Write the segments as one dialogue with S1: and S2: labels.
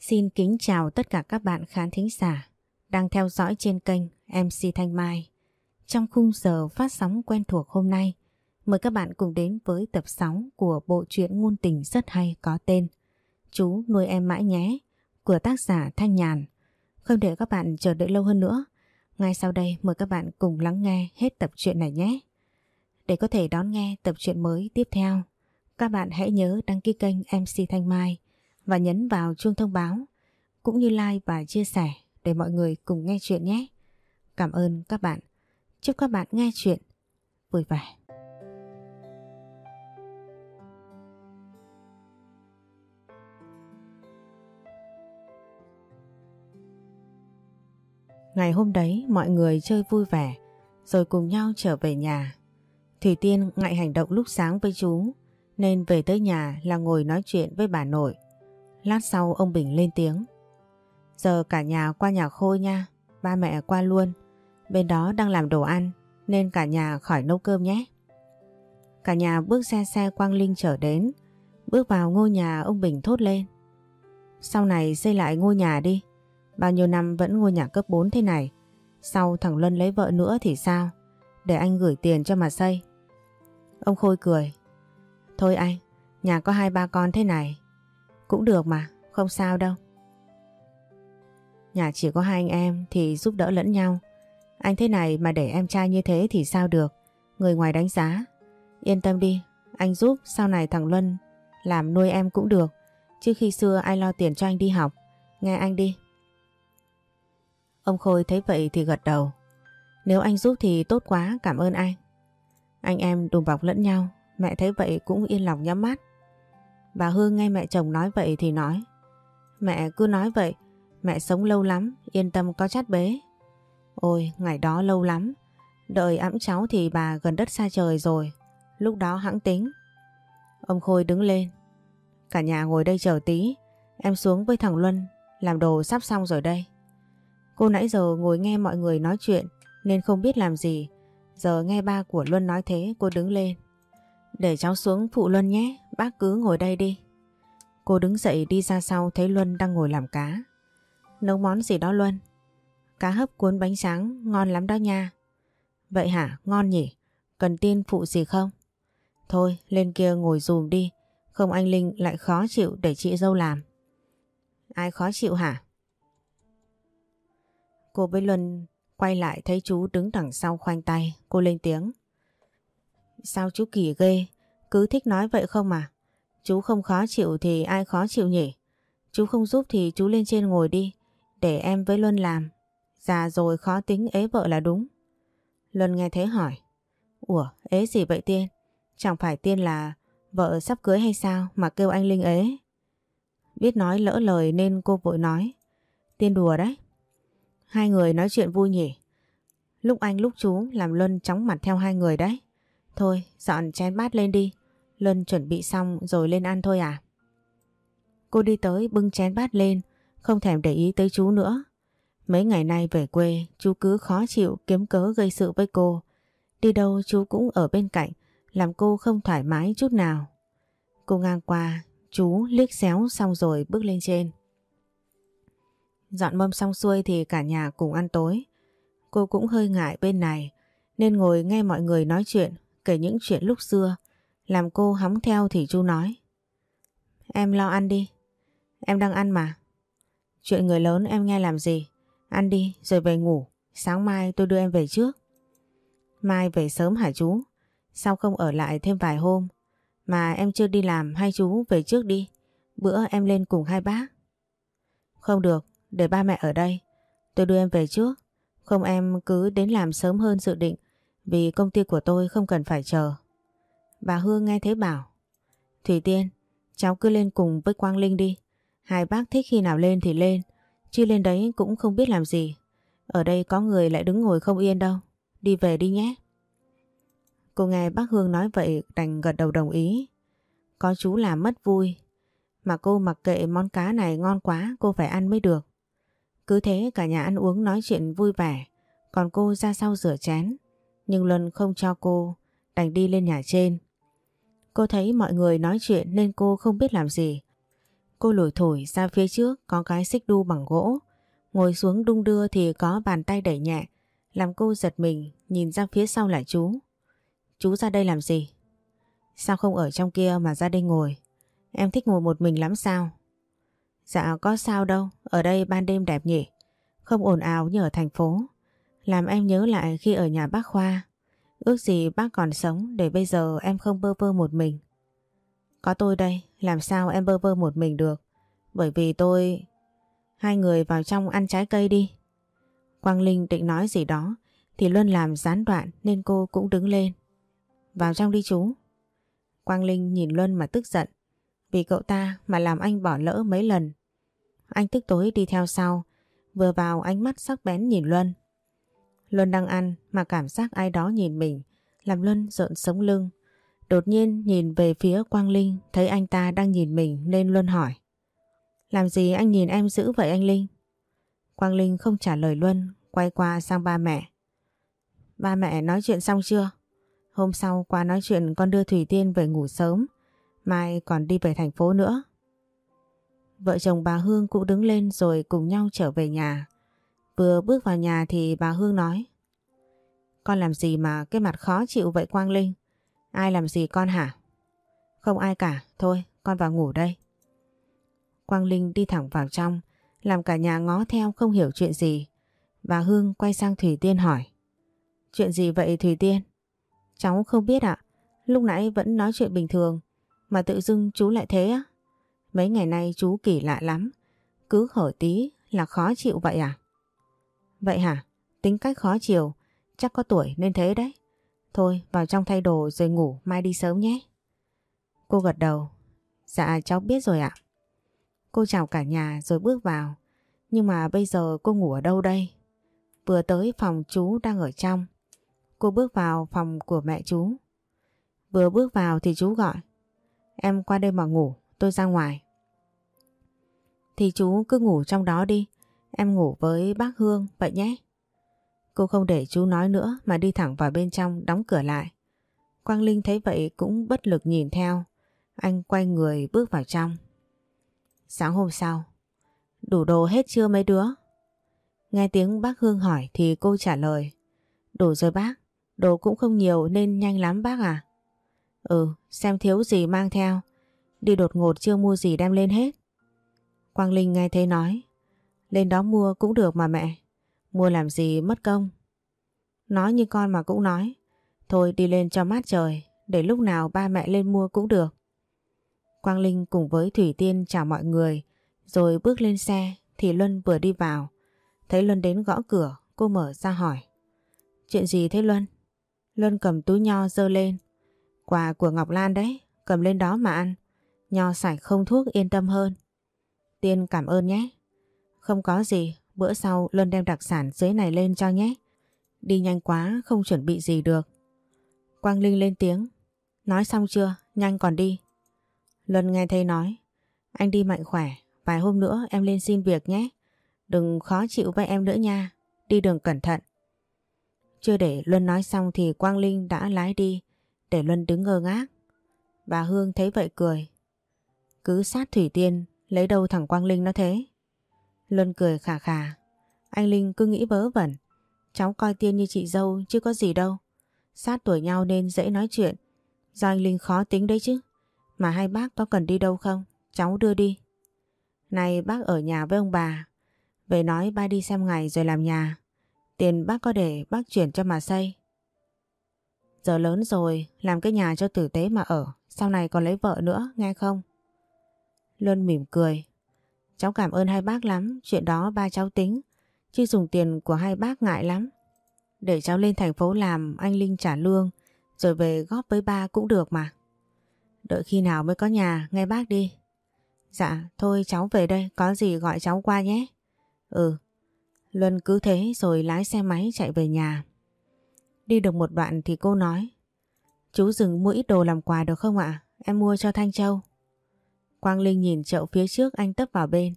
S1: Xin kính chào tất cả các bạn khán thính giả đang theo dõi trên kênh MC Thanh Mai. Trong khung giờ phát sóng quen thuộc hôm nay, mời các bạn cùng đến với tập 6 của bộ truyện ngôn tình rất hay có tên Chú nuôi em mãi nhé của tác giả Thanh Nhàn. Không để các bạn chờ đợi lâu hơn nữa, ngay sau đây mời các bạn cùng lắng nghe hết tập truyện này nhé. Để có thể đón nghe tập truyện mới tiếp theo, các bạn hãy nhớ đăng ký kênh MC Thanh Mai và nhấn vào chuông thông báo, cũng như like và chia sẻ để mọi người cùng nghe chuyện nhé. Cảm ơn các bạn. Chúc các bạn nghe chuyện vui vẻ. Ngày hôm đấy, mọi người chơi vui vẻ, rồi cùng nhau trở về nhà. Thủy Tiên ngại hành động lúc sáng với chú, nên về tới nhà là ngồi nói chuyện với bà nội. Lát sau ông Bình lên tiếng. Giờ cả nhà qua nhà Khôi nha, ba mẹ qua luôn. Bên đó đang làm đồ ăn nên cả nhà khỏi nấu cơm nhé. Cả nhà bước xe xe Quang Linh trở đến, bước vào ngôi nhà ông Bình thốt lên. Sau này xây lại ngôi nhà đi, bao nhiêu năm vẫn ngôi nhà cấp 4 thế này. Sau thằng Luân lấy vợ nữa thì sao? Để anh gửi tiền cho mà xây. Ông Khôi cười. Thôi anh, nhà có hai ba con thế này. Cũng được mà, không sao đâu. Nhà chỉ có hai anh em thì giúp đỡ lẫn nhau. Anh thế này mà để em trai như thế thì sao được. Người ngoài đánh giá. Yên tâm đi, anh giúp sau này thằng Luân làm nuôi em cũng được. Chứ khi xưa ai lo tiền cho anh đi học. Nghe anh đi. Ông Khôi thấy vậy thì gật đầu. Nếu anh giúp thì tốt quá, cảm ơn anh. Anh em đùm bọc lẫn nhau, mẹ thấy vậy cũng yên lòng nhắm mắt. Bà Hương nghe mẹ chồng nói vậy thì nói. Mẹ cứ nói vậy, mẹ sống lâu lắm, yên tâm có chát bế. Ôi, ngày đó lâu lắm, đợi ẵm cháu thì bà gần đất xa trời rồi, lúc đó hãng tính. Ông Khôi đứng lên. Cả nhà ngồi đây chờ tí, em xuống với thằng Luân, làm đồ sắp xong rồi đây. Cô nãy giờ ngồi nghe mọi người nói chuyện nên không biết làm gì. Giờ nghe ba của Luân nói thế cô đứng lên. Để cháu xuống phụ Luân nhé, bác cứ ngồi đây đi. Cô đứng dậy đi ra sau thấy Luân đang ngồi làm cá. Nấu món gì đó Luân? Cá hấp cuốn bánh tráng, ngon lắm đó nha. Vậy hả, ngon nhỉ? Cần tin phụ gì không? Thôi, lên kia ngồi dùm đi, không anh Linh lại khó chịu để chị dâu làm. Ai khó chịu hả? Cô với Luân quay lại thấy chú đứng đằng sau khoanh tay, cô lên tiếng. Sao chú kỳ ghê, cứ thích nói vậy không mà. Chú không khó chịu thì ai khó chịu nhỉ? Chú không giúp thì chú lên trên ngồi đi, để em với Luân làm. Già rồi khó tính ế vợ là đúng. Luân nghe thế hỏi. Ủa, ế gì vậy Tiên? Chẳng phải Tiên là vợ sắp cưới hay sao mà kêu anh Linh ế? Biết nói lỡ lời nên cô vội nói. Tiên đùa đấy. Hai người nói chuyện vui nhỉ? Lúc anh lúc chú làm Luân chóng mặt theo hai người đấy. Thôi, dọn chén bát lên đi. Luân chuẩn bị xong rồi lên ăn thôi à? Cô đi tới bưng chén bát lên, không thèm để ý tới chú nữa. Mấy ngày nay về quê, chú cứ khó chịu kiếm cớ gây sự với cô. Đi đâu chú cũng ở bên cạnh, làm cô không thoải mái chút nào. Cô ngang qua, chú liếc xéo xong rồi bước lên trên. Dọn mâm xong xuôi thì cả nhà cùng ăn tối. Cô cũng hơi ngại bên này, nên ngồi nghe mọi người nói chuyện, kể những chuyện lúc xưa. Làm cô hóng theo thì chú nói. Em lo ăn đi. Em đang ăn mà. Chuyện người lớn em nghe làm gì? Ăn đi rồi về ngủ. Sáng mai tôi đưa em về trước. Mai về sớm hả chú? Sao không ở lại thêm vài hôm? Mà em chưa đi làm hai chú về trước đi. Bữa em lên cùng hai bác. Không được, để ba mẹ ở đây. Tôi đưa em về trước. Không em cứ đến làm sớm hơn dự định vì công ty của tôi không cần phải chờ. Bà Hương nghe thế bảo Thủy Tiên, cháu cứ lên cùng với Quang Linh đi. Hai bác thích khi nào lên thì lên, chứ lên đấy cũng không biết làm gì. Ở đây có người lại đứng ngồi không yên đâu. Đi về đi nhé. Cô nghe bác Hương nói vậy đành gật đầu đồng ý. Có chú làm mất vui. Mà cô mặc kệ món cá này ngon quá cô phải ăn mới được. Cứ thế cả nhà ăn uống nói chuyện vui vẻ. Còn cô ra sau rửa chén. Nhưng Luân không cho cô đành đi lên nhà trên. Cô thấy mọi người nói chuyện nên cô không biết làm gì. Cô lủi thổi ra phía trước có cái xích đu bằng gỗ. Ngồi xuống đung đưa thì có bàn tay đẩy nhẹ. Làm cô giật mình nhìn ra phía sau là chú. Chú ra đây làm gì? Sao không ở trong kia mà ra đây ngồi? Em thích ngồi một mình lắm sao? Dạ có sao đâu, ở đây ban đêm đẹp nhỉ? Không ồn ào như ở thành phố. Làm em nhớ lại khi ở nhà bác Khoa. Ước gì bác còn sống để bây giờ em không bơ vơ một mình. Có tôi đây, làm sao em bơ vơ một mình được? Bởi vì tôi... Hai người vào trong ăn trái cây đi. Quang Linh định nói gì đó thì Luân làm gián đoạn nên cô cũng đứng lên. Vào trong đi chú. Quang Linh nhìn Luân mà tức giận. Vì cậu ta mà làm anh bỏ lỡ mấy lần. Anh tức tối đi theo sau. Vừa vào ánh mắt sắc bén nhìn Luân. Luân đang ăn mà cảm giác ai đó nhìn mình. Làm Luân rợn sống lưng. Đột nhiên nhìn về phía Quang Linh thấy anh ta đang nhìn mình nên Luân hỏi. Làm gì anh nhìn em dữ vậy anh Linh? Quang Linh không trả lời Luân, quay qua sang ba mẹ. Ba mẹ nói chuyện xong chưa? Hôm sau qua nói chuyện con đưa Thủy Tiên về ngủ sớm, mai còn đi về thành phố nữa. Vợ chồng bà Hương cũng đứng lên rồi cùng nhau trở về nhà. Vừa bước vào nhà thì bà Hương nói Con làm gì mà cái mặt khó chịu vậy Quang Linh? Ai làm gì con hả? Không ai cả, thôi con vào ngủ đây. Quang Linh đi thẳng vào trong, làm cả nhà ngó theo không hiểu chuyện gì. Bà Hương quay sang Thủy Tiên hỏi. Chuyện gì vậy Thủy Tiên? Cháu không biết ạ. Lúc nãy vẫn nói chuyện bình thường, mà tự dưng chú lại thế á? Mấy ngày nay chú kỳ lạ lắm, cứ hở tí là khó chịu vậy à? Vậy hả? Tính cách khó chịu, chắc có tuổi nên thế đấy. Thôi vào trong thay đồ rồi ngủ mai đi sớm nhé. Cô gật đầu. Dạ cháu biết rồi ạ. Cô chào cả nhà rồi bước vào. Nhưng mà bây giờ cô ngủ ở đâu đây? Vừa tới phòng chú đang ở trong. Cô bước vào phòng của mẹ chú. Vừa bước vào thì chú gọi. Em qua đây mà ngủ, tôi ra ngoài. Thì chú cứ ngủ trong đó đi. Em ngủ với bác Hương vậy nhé. Cô không để chú nói nữa mà đi thẳng vào bên trong đóng cửa lại. Quang Linh thấy vậy cũng bất lực nhìn theo. Anh quay người bước vào trong. Sáng hôm sau, đủ đồ hết chưa mấy đứa? Nghe tiếng bác Hương hỏi thì cô trả lời. Đủ rồi bác, đồ cũng không nhiều nên nhanh lắm bác à? Ừ, xem thiếu gì mang theo. Đi đột ngột chưa mua gì đem lên hết. Quang Linh nghe thấy nói. Lên đó mua cũng được mà mẹ. Mua làm gì mất công. Nói như con mà cũng nói. Thôi đi lên cho mát trời, để lúc nào ba mẹ lên mua cũng được. Quang Linh cùng với Thủy Tiên chào mọi người, rồi bước lên xe thì Luân vừa đi vào. Thấy Luân đến gõ cửa, cô mở ra hỏi. Chuyện gì thế Luân? Luân cầm túi nho dơ lên. Quà của Ngọc Lan đấy, cầm lên đó mà ăn. Nho sạch không thuốc yên tâm hơn. Tiên cảm ơn nhé. Không có gì, bữa sau Luân đem đặc sản dưới này lên cho nhé. Đi nhanh quá, không chuẩn bị gì được. Quang Linh lên tiếng. Nói xong chưa, nhanh còn đi. Luân nghe thấy nói. Anh đi mạnh khỏe, vài hôm nữa em lên xin việc nhé. Đừng khó chịu với em nữa nha, đi đường cẩn thận. Chưa để Luân nói xong thì Quang Linh đã lái đi, để Luân đứng ngơ ngác. Bà Hương thấy vậy cười. Cứ sát Thủy Tiên, lấy đâu thằng Quang Linh nó thế? Luân cười khà khà. Anh Linh cứ nghĩ vớ vẩn. Cháu coi Tiên như chị dâu chứ có gì đâu. Sát tuổi nhau nên dễ nói chuyện. Do anh Linh khó tính đấy chứ. Mà hai bác có cần đi đâu không? Cháu đưa đi. Này bác ở nhà với ông bà. Về nói ba đi xem ngày rồi làm nhà. Tiền bác có để bác chuyển cho mà xây. Giờ lớn rồi, làm cái nhà cho tử tế mà ở. Sau này còn lấy vợ nữa, nghe không? Luân mỉm cười. Cháu cảm ơn hai bác lắm, chuyện đó ba cháu tính. Chứ dùng tiền của hai bác ngại lắm. Để cháu lên thành phố làm anh Linh trả lương, rồi về góp với ba cũng được mà. Đợi khi nào mới có nhà, nghe bác đi. Dạ, thôi cháu về đây, có gì gọi cháu qua nhé. Ừ. Luân cứ thế rồi lái xe máy chạy về nhà. Đi được một đoạn thì cô nói. Chú dừng mua ít đồ làm quà được không ạ? Em mua cho Thanh Châu. Quang Linh nhìn chậu phía trước anh tấp vào bên.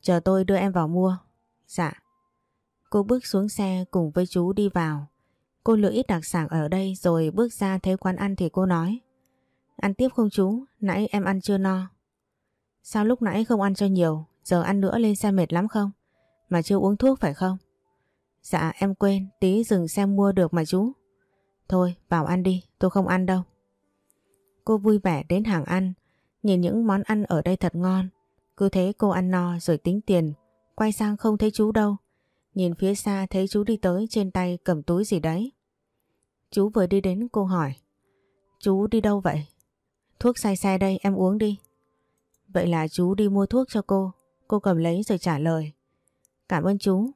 S1: Chờ tôi đưa em vào mua. Dạ. Cô bước xuống xe cùng với chú đi vào. Cô lựa ít đặc sản ở đây rồi bước ra thấy quán ăn thì cô nói. Ăn tiếp không chú? Nãy em ăn chưa no. Sao lúc nãy không ăn cho nhiều, giờ ăn nữa lên xe mệt lắm không? Mà chưa uống thuốc phải không? Dạ em quên, tí dừng xe mua được mà chú. Thôi, vào ăn đi, tôi không ăn đâu. Cô vui vẻ đến hàng ăn, nhìn những món ăn ở đây thật ngon. Cứ thế cô ăn no rồi tính tiền, quay sang không thấy chú đâu. Nhìn phía xa thấy chú đi tới trên tay cầm túi gì đấy. Chú vừa đi đến cô hỏi. Chú đi đâu vậy? Thuốc say xe đây em uống đi. Vậy là chú đi mua thuốc cho cô. Cô cầm lấy rồi trả lời. Cảm ơn chú.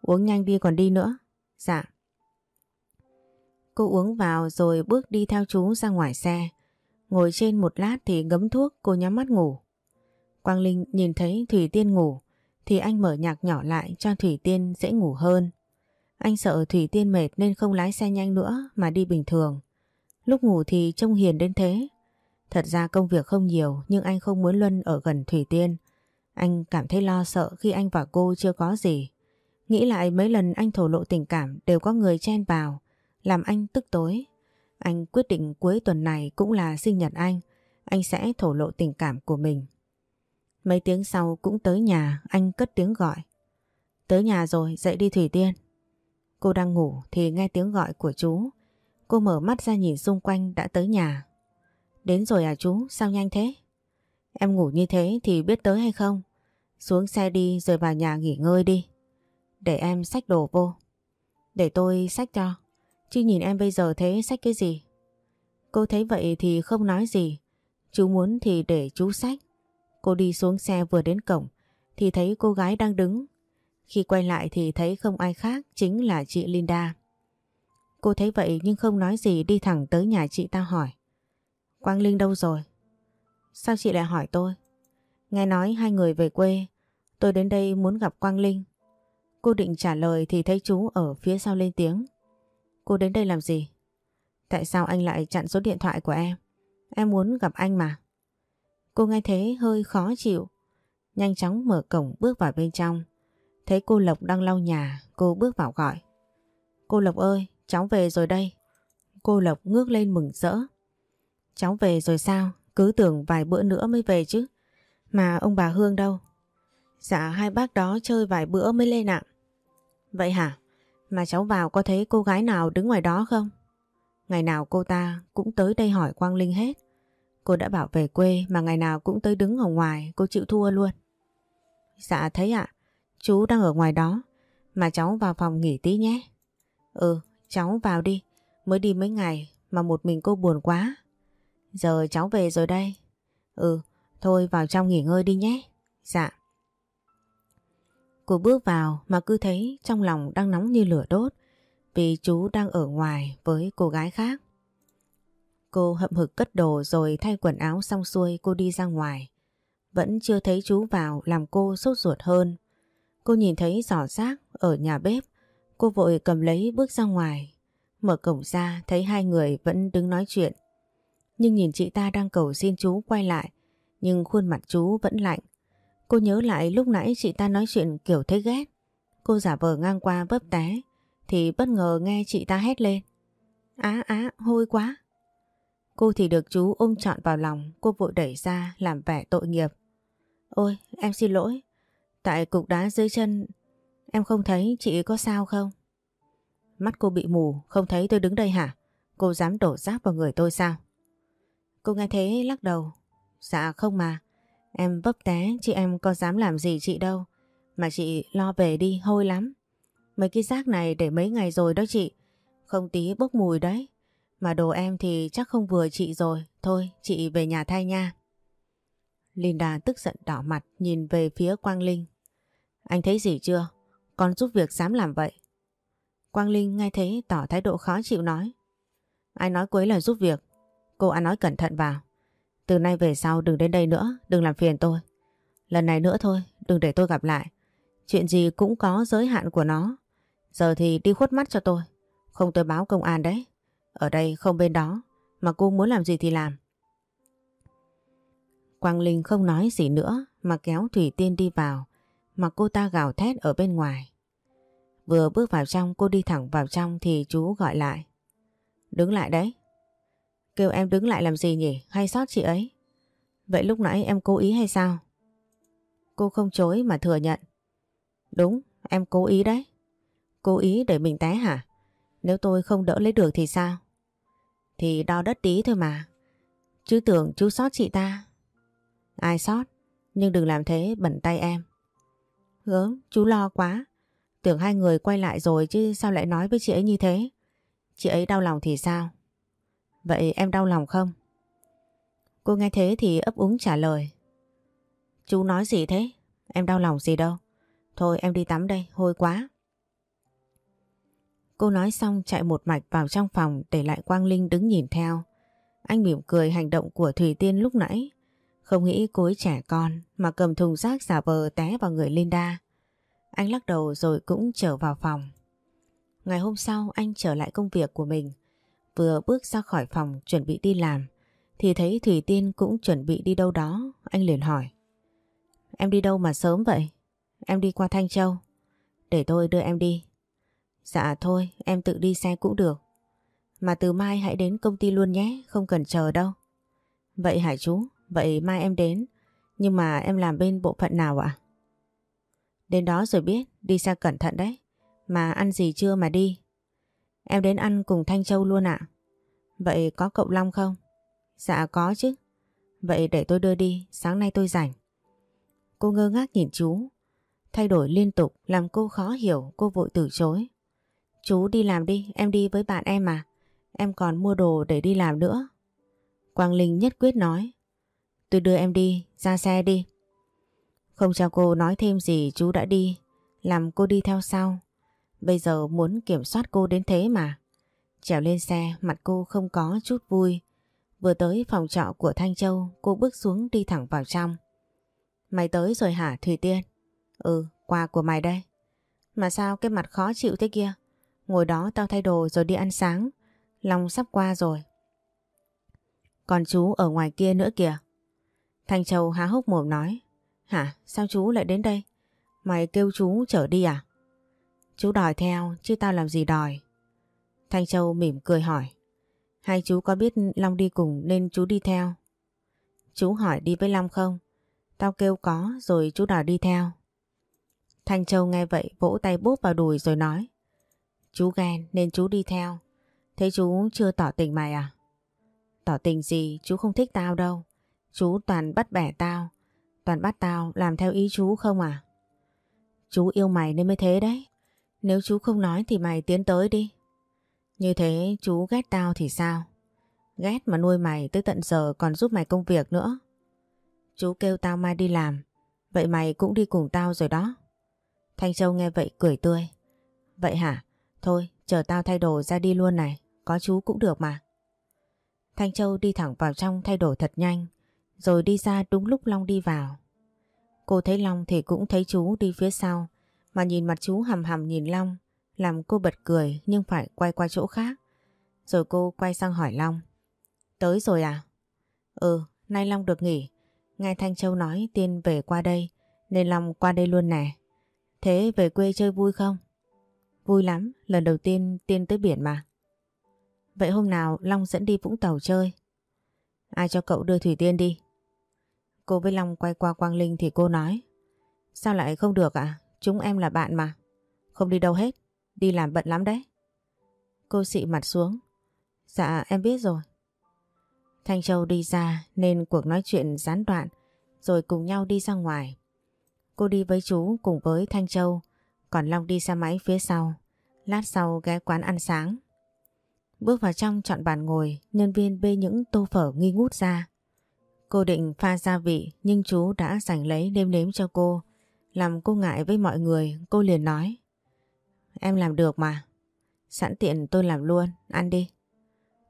S1: Uống nhanh đi còn đi nữa. Dạ. Cô uống vào rồi bước đi theo chú ra ngoài xe. Ngồi trên một lát thì ngấm thuốc cô nhắm mắt ngủ. Quang Linh nhìn thấy Thủy Tiên ngủ thì anh mở nhạc nhỏ lại cho Thủy Tiên dễ ngủ hơn. Anh sợ Thủy Tiên mệt nên không lái xe nhanh nữa mà đi bình thường. Lúc ngủ thì trông hiền đến thế. Thật ra công việc không nhiều nhưng anh không muốn Luân ở gần Thủy Tiên. Anh cảm thấy lo sợ khi anh và cô chưa có gì. Nghĩ lại mấy lần anh thổ lộ tình cảm đều có người chen vào, làm anh tức tối. Anh quyết định cuối tuần này cũng là sinh nhật anh, anh sẽ thổ lộ tình cảm của mình. Mấy tiếng sau cũng tới nhà, anh cất tiếng gọi. Tới nhà rồi, dậy đi Thủy Tiên. Cô đang ngủ thì nghe tiếng gọi của chú. Cô mở mắt ra nhìn xung quanh đã tới nhà. Đến rồi à chú, sao nhanh thế? Em ngủ như thế thì biết tới hay không? Xuống xe đi rồi vào nhà nghỉ ngơi đi. Để em xách đồ vô. Để tôi xách cho. Chứ nhìn em bây giờ thế sách cái gì? Cô thấy vậy thì không nói gì. Chú muốn thì để chú sách Cô đi xuống xe vừa đến cổng thì thấy cô gái đang đứng. Khi quay lại thì thấy không ai khác chính là chị Linda. Cô thấy vậy nhưng không nói gì đi thẳng tới nhà chị ta hỏi. Quang Linh đâu rồi? Sao chị lại hỏi tôi? Nghe nói hai người về quê, tôi đến đây muốn gặp Quang Linh. Cô định trả lời thì thấy chú ở phía sau lên tiếng. Cô đến đây làm gì? Tại sao anh lại chặn số điện thoại của em? Em muốn gặp anh mà. Cô nghe thế hơi khó chịu. Nhanh chóng mở cổng bước vào bên trong. Thấy cô Lộc đang lau nhà, cô bước vào gọi. Cô Lộc ơi, cháu về rồi đây. Cô Lộc ngước lên mừng rỡ. Cháu về rồi sao? Cứ tưởng vài bữa nữa mới về chứ. Mà ông bà Hương đâu? Dạ hai bác đó chơi vài bữa mới lên ạ. Vậy hả? Mà cháu vào có thấy cô gái nào đứng ngoài đó không? Ngày nào cô ta cũng tới đây hỏi Quang Linh hết. Cô đã bảo về quê mà ngày nào cũng tới đứng ở ngoài cô chịu thua luôn. Dạ thấy ạ, chú đang ở ngoài đó. Mà cháu vào phòng nghỉ tí nhé. Ừ, cháu vào đi. Mới đi mấy ngày mà một mình cô buồn quá. Giờ cháu về rồi đây. Ừ, thôi vào trong nghỉ ngơi đi nhé. Dạ. Cô bước vào mà cứ thấy trong lòng đang nóng như lửa đốt, vì chú đang ở ngoài với cô gái khác. Cô hậm hực cất đồ rồi thay quần áo xong xuôi cô đi ra ngoài. Vẫn chưa thấy chú vào làm cô sốt ruột hơn. Cô nhìn thấy giỏ rác ở nhà bếp. Cô vội cầm lấy bước ra ngoài. Mở cổng ra, thấy hai người vẫn đứng nói chuyện. Nhưng nhìn chị ta đang cầu xin chú quay lại. Nhưng khuôn mặt chú vẫn lạnh. Cô nhớ lại lúc nãy chị ta nói chuyện kiểu thấy ghét. Cô giả vờ ngang qua vấp té. Thì bất ngờ nghe chị ta hét lên. Á á, hôi quá. Cô thì được chú ôm trọn vào lòng, cô vội đẩy ra làm vẻ tội nghiệp. Ôi, em xin lỗi. Tại cục đá dưới chân, em không thấy chị có sao không? Mắt cô bị mù, không thấy tôi đứng đây hả? Cô dám đổ rác vào người tôi sao? Cô nghe thế lắc đầu. Dạ không mà, em vấp té chị em có dám làm gì chị đâu. Mà chị lo về đi, hôi lắm. Mấy cái rác này để mấy ngày rồi đó chị. Không tí bốc mùi đấy. Mà đồ em thì chắc không vừa chị rồi. Thôi chị về nhà thay nha. Linda tức giận đỏ mặt nhìn về phía Quang Linh. Anh thấy gì chưa? Con giúp việc dám làm vậy. Quang Linh nghe thấy tỏ thái độ khó chịu nói. Ai nói cô ấy là giúp việc? Cô ăn nói cẩn thận vào. Từ nay về sau đừng đến đây nữa, đừng làm phiền tôi. Lần này nữa thôi, đừng để tôi gặp lại. Chuyện gì cũng có giới hạn của nó. Giờ thì đi khuất mắt cho tôi. Không tôi báo công an đấy. Ở đây không bên đó, mà cô muốn làm gì thì làm. Quang Linh không nói gì nữa mà kéo Thủy Tiên đi vào, mà cô ta gào thét ở bên ngoài. Vừa bước vào trong cô đi thẳng vào trong thì chú gọi lại. Đứng lại đấy. Kêu em đứng lại làm gì nhỉ? Hay sót chị ấy? Vậy lúc nãy em cố ý hay sao? Cô không chối mà thừa nhận. Đúng, em cố ý đấy. Cố ý để mình té hả? Nếu tôi không đỡ lấy được thì sao? Thì đo đất tí thôi mà. Chứ tưởng chú sót chị ta. Ai sót? Nhưng đừng làm thế bẩn tay em. Gớm, chú lo quá. Tưởng hai người quay lại rồi chứ sao lại nói với chị ấy như thế? Chị ấy đau lòng thì sao? Vậy em đau lòng không? Cô nghe thế thì ấp úng trả lời. Chú nói gì thế? Em đau lòng gì đâu. Thôi em đi tắm đây, hôi quá. Cô nói xong chạy một mạch vào trong phòng để lại Quang Linh đứng nhìn theo. Anh mỉm cười hành động của Thủy Tiên lúc nãy. Không nghĩ cô ấy trẻ con mà cầm thùng rác giả vờ té vào người Linda. Anh lắc đầu rồi cũng trở vào phòng. Ngày hôm sau anh trở lại công việc của mình. Vừa bước ra khỏi phòng chuẩn bị đi làm thì thấy Thủy Tiên cũng chuẩn bị đi đâu đó. Anh liền hỏi. Em đi đâu mà sớm vậy? Em đi qua Thanh Châu. Để tôi đưa em đi. Dạ thôi, em tự đi xe cũng được. Mà từ mai hãy đến công ty luôn nhé, không cần chờ đâu. Vậy hả chú? Vậy mai em đến. Nhưng mà em làm bên bộ phận nào ạ? Đến đó rồi biết, đi xe cẩn thận đấy. Mà ăn gì chưa mà đi? Em đến ăn cùng Thanh Châu luôn ạ. Vậy có cậu Long không? Dạ có chứ. Vậy để tôi đưa đi, sáng nay tôi rảnh. Cô ngơ ngác nhìn chú. Thay đổi liên tục làm cô khó hiểu, cô vội từ chối. Chú đi làm đi, em đi với bạn em mà. Em còn mua đồ để đi làm nữa. Quang Linh nhất quyết nói. Tôi đưa em đi, ra xe đi. Không cho cô nói thêm gì chú đã đi, làm cô đi theo sau. Bây giờ muốn kiểm soát cô đến thế mà. Trèo lên xe, mặt cô không có chút vui. Vừa tới phòng trọ của Thanh Châu, cô bước xuống đi thẳng vào trong. Mày tới rồi hả Thủy Tiên? Ừ, quà của mày đây. Mà sao cái mặt khó chịu thế kia? Ngồi đó tao thay đồ rồi đi ăn sáng. Long sắp qua rồi. Còn chú ở ngoài kia nữa kìa. Thanh Châu há hốc mồm nói. Hả? Sao chú lại đến đây? Mày kêu chú trở đi à? Chú đòi theo, chứ tao làm gì đòi. Thanh Châu mỉm cười hỏi. Hai chú có biết Long đi cùng nên chú đi theo? Chú hỏi, đi với Long không? Tao kêu có, rồi chú đòi đi theo. Thanh Châu nghe vậy vỗ tay bốp vào đùi rồi nói. Chú ghen nên chú đi theo. Thế chú chưa tỏ tình mày à? Tỏ tình gì chú không thích tao đâu. Chú toàn bắt bẻ tao. Toàn bắt tao làm theo ý chú không à? Chú yêu mày nên mới thế đấy. Nếu chú không nói thì mày tiến tới đi. Như thế chú ghét tao thì sao? Ghét mà nuôi mày tới tận giờ còn giúp mày công việc nữa. Chú kêu tao mai đi làm. Vậy mày cũng đi cùng tao rồi đó. Thanh Châu nghe vậy cười tươi. Vậy hả? Thôi, chờ tao thay đồ ra đi luôn này. Có chú cũng được mà. Thanh Châu đi thẳng vào trong thay đổi thật nhanh. Rồi đi ra đúng lúc Long đi vào. Cô thấy Long thì cũng thấy chú đi phía sau. Mà nhìn mặt chú hầm hầm nhìn Long. Làm cô bật cười nhưng phải quay qua chỗ khác. Rồi cô quay sang hỏi Long. Tới rồi à? Ừ, nay Long được nghỉ. Nghe Thanh Châu nói Tiên về qua đây. Nên Long qua đây luôn nè. Thế về quê chơi vui không? Vui lắm, lần đầu tiên Tiên tới biển mà. Vậy hôm nào Long dẫn đi Vũng Tàu chơi? Ai cho cậu đưa Thủy Tiên đi? Cô với Long quay qua Quang Linh thì cô nói. Sao lại không được ạ? Chúng em là bạn mà. Không đi đâu hết. Đi làm bận lắm đấy. Cô xị mặt xuống. Dạ em biết rồi. Thanh Châu đi ra nên cuộc nói chuyện gián đoạn rồi cùng nhau đi ra ngoài. Cô đi với chú cùng với Thanh Châu còn Long đi xe máy phía sau. Lát sau ghé quán ăn sáng. Bước vào trong chọn bàn ngồi, nhân viên bê những tô phở nghi ngút ra. Cô định pha gia vị nhưng chú đã giành lấy nêm nếm cho cô. Làm cô ngại với mọi người, cô liền nói. Em làm được mà. Sẵn tiện tôi làm luôn, ăn đi.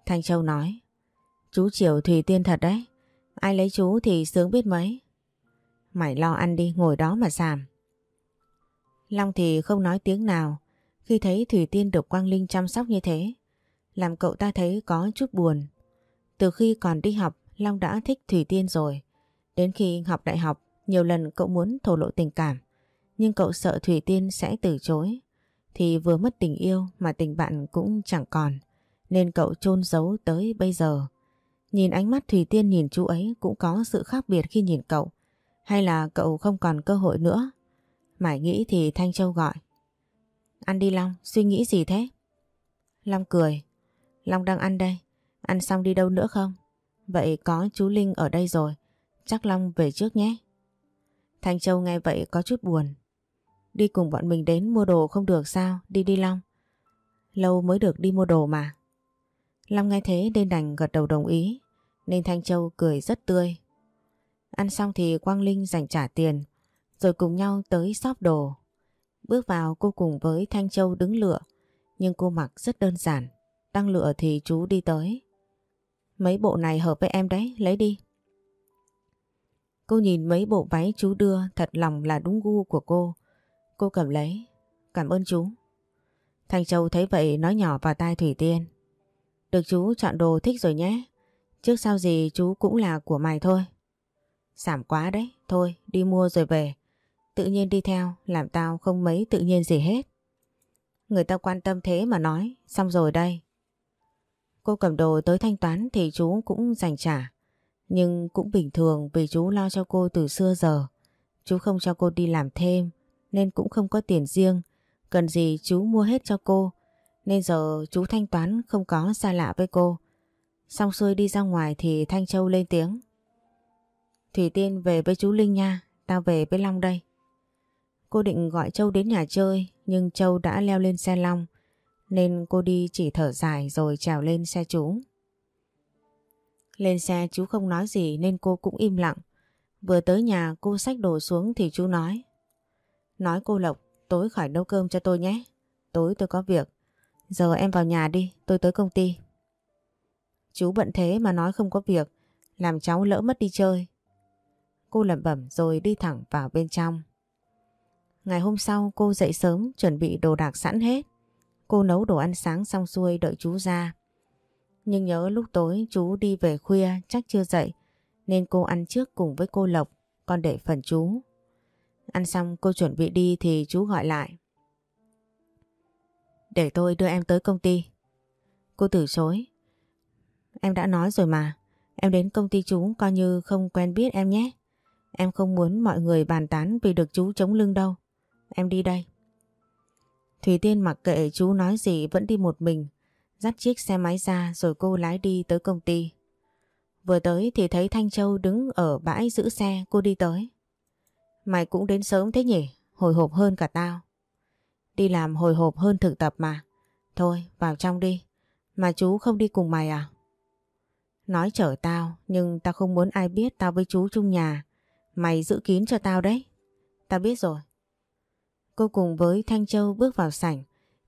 S1: Thanh Châu nói. Chú Triều Thùy Tiên thật đấy. Ai lấy chú thì sướng biết mấy. Mày lo ăn đi, ngồi đó mà xàm. Long thì không nói tiếng nào khi thấy Thủy Tiên được Quang Linh chăm sóc như thế. Làm cậu ta thấy có chút buồn. Từ khi còn đi học, Long đã thích Thủy Tiên rồi. Đến khi học đại học, nhiều lần cậu muốn thổ lộ tình cảm. Nhưng cậu sợ Thủy Tiên sẽ từ chối. Thì vừa mất tình yêu mà tình bạn cũng chẳng còn. Nên cậu chôn giấu tới bây giờ. Nhìn ánh mắt Thủy Tiên nhìn chú ấy cũng có sự khác biệt khi nhìn cậu. Hay là cậu không còn cơ hội nữa? Mãi nghĩ thì Thanh Châu gọi. Ăn đi Long, suy nghĩ gì thế? Long cười. Long đang ăn đây. Ăn xong đi đâu nữa không? Vậy có chú Linh ở đây rồi. Chắc Long về trước nhé. Thanh Châu nghe vậy có chút buồn. Đi cùng bọn mình đến mua đồ không được sao? Đi đi Long. Lâu mới được đi mua đồ mà. Long nghe thế nên đành gật đầu đồng ý. Nên Thanh Châu cười rất tươi. Ăn xong thì Quang Linh dành trả tiền. Rồi cùng nhau tới shop đồ. Bước vào cô cùng với Thanh Châu đứng lựa. Nhưng cô mặc rất đơn giản. Đang lựa thì chú đi tới. Mấy bộ này hợp với em đấy, lấy đi. Cô nhìn mấy bộ váy chú đưa, thật lòng là đúng gu của cô. Cô cầm lấy. Cảm ơn chú. Thanh Châu thấy vậy nói nhỏ vào tai Thủy Tiên. Được chú chọn đồ thích rồi nhé. Trước sau gì chú cũng là của mày thôi. Giảm quá đấy. Thôi, đi mua rồi về. Tự nhiên đi theo, làm tao không mấy tự nhiên gì hết. Người ta quan tâm thế mà nói. Xong rồi đây. Cô cầm đồ tới thanh toán thì chú cũng giành trả. Nhưng cũng bình thường vì chú lo cho cô từ xưa giờ. Chú không cho cô đi làm thêm nên cũng không có tiền riêng. Cần gì chú mua hết cho cô. Nên giờ chú thanh toán không có xa lạ với cô. Xong xuôi đi ra ngoài thì Thanh Châu lên tiếng. Thủy Tiên về với chú Linh nha, tao về với Long đây. Cô định gọi Châu đến nhà chơi nhưng Châu đã leo lên xe Long nên cô đi chỉ thở dài rồi trèo lên xe chú. Lên xe chú không nói gì nên cô cũng im lặng. Vừa tới nhà cô xách đồ xuống thì chú nói. Nói cô Lộc, tối khỏi nấu cơm cho tôi nhé. Tối tôi có việc. Giờ em vào nhà đi, tôi tới công ty. Chú bận thế mà nói không có việc, làm cháu lỡ mất đi chơi. Cô lẩm bẩm rồi đi thẳng vào bên trong. Ngày hôm sau cô dậy sớm chuẩn bị đồ đạc sẵn hết. Cô nấu đồ ăn sáng xong xuôi đợi chú ra. Nhưng nhớ lúc tối chú đi về khuya chắc chưa dậy, nên cô ăn trước cùng với cô Lộc còn để phần chú. Ăn xong cô chuẩn bị đi thì chú gọi lại. Để tôi đưa em tới công ty. Cô từ chối. Em đã nói rồi mà. Em đến công ty chú coi như không quen biết em nhé. Em không muốn mọi người bàn tán vì được chú chống lưng đâu. Em đi đây. Thủy Tiên mặc kệ chú nói gì vẫn đi một mình. Dắt chiếc xe máy ra rồi cô lái đi tới công ty. Vừa tới thì thấy Thanh Châu đứng ở bãi giữ xe, cô đi tới. Mày cũng đến sớm thế nhỉ? Hồi hộp hơn cả tao. Đi làm hồi hộp hơn thực tập mà. Thôi, vào trong đi. Mà chú không đi cùng mày à? Nói chở tao, nhưng tao không muốn ai biết tao với chú chung nhà. Mày giữ kín cho tao đấy. Tao biết rồi. Cô cùng với Thanh Châu bước vào sảnh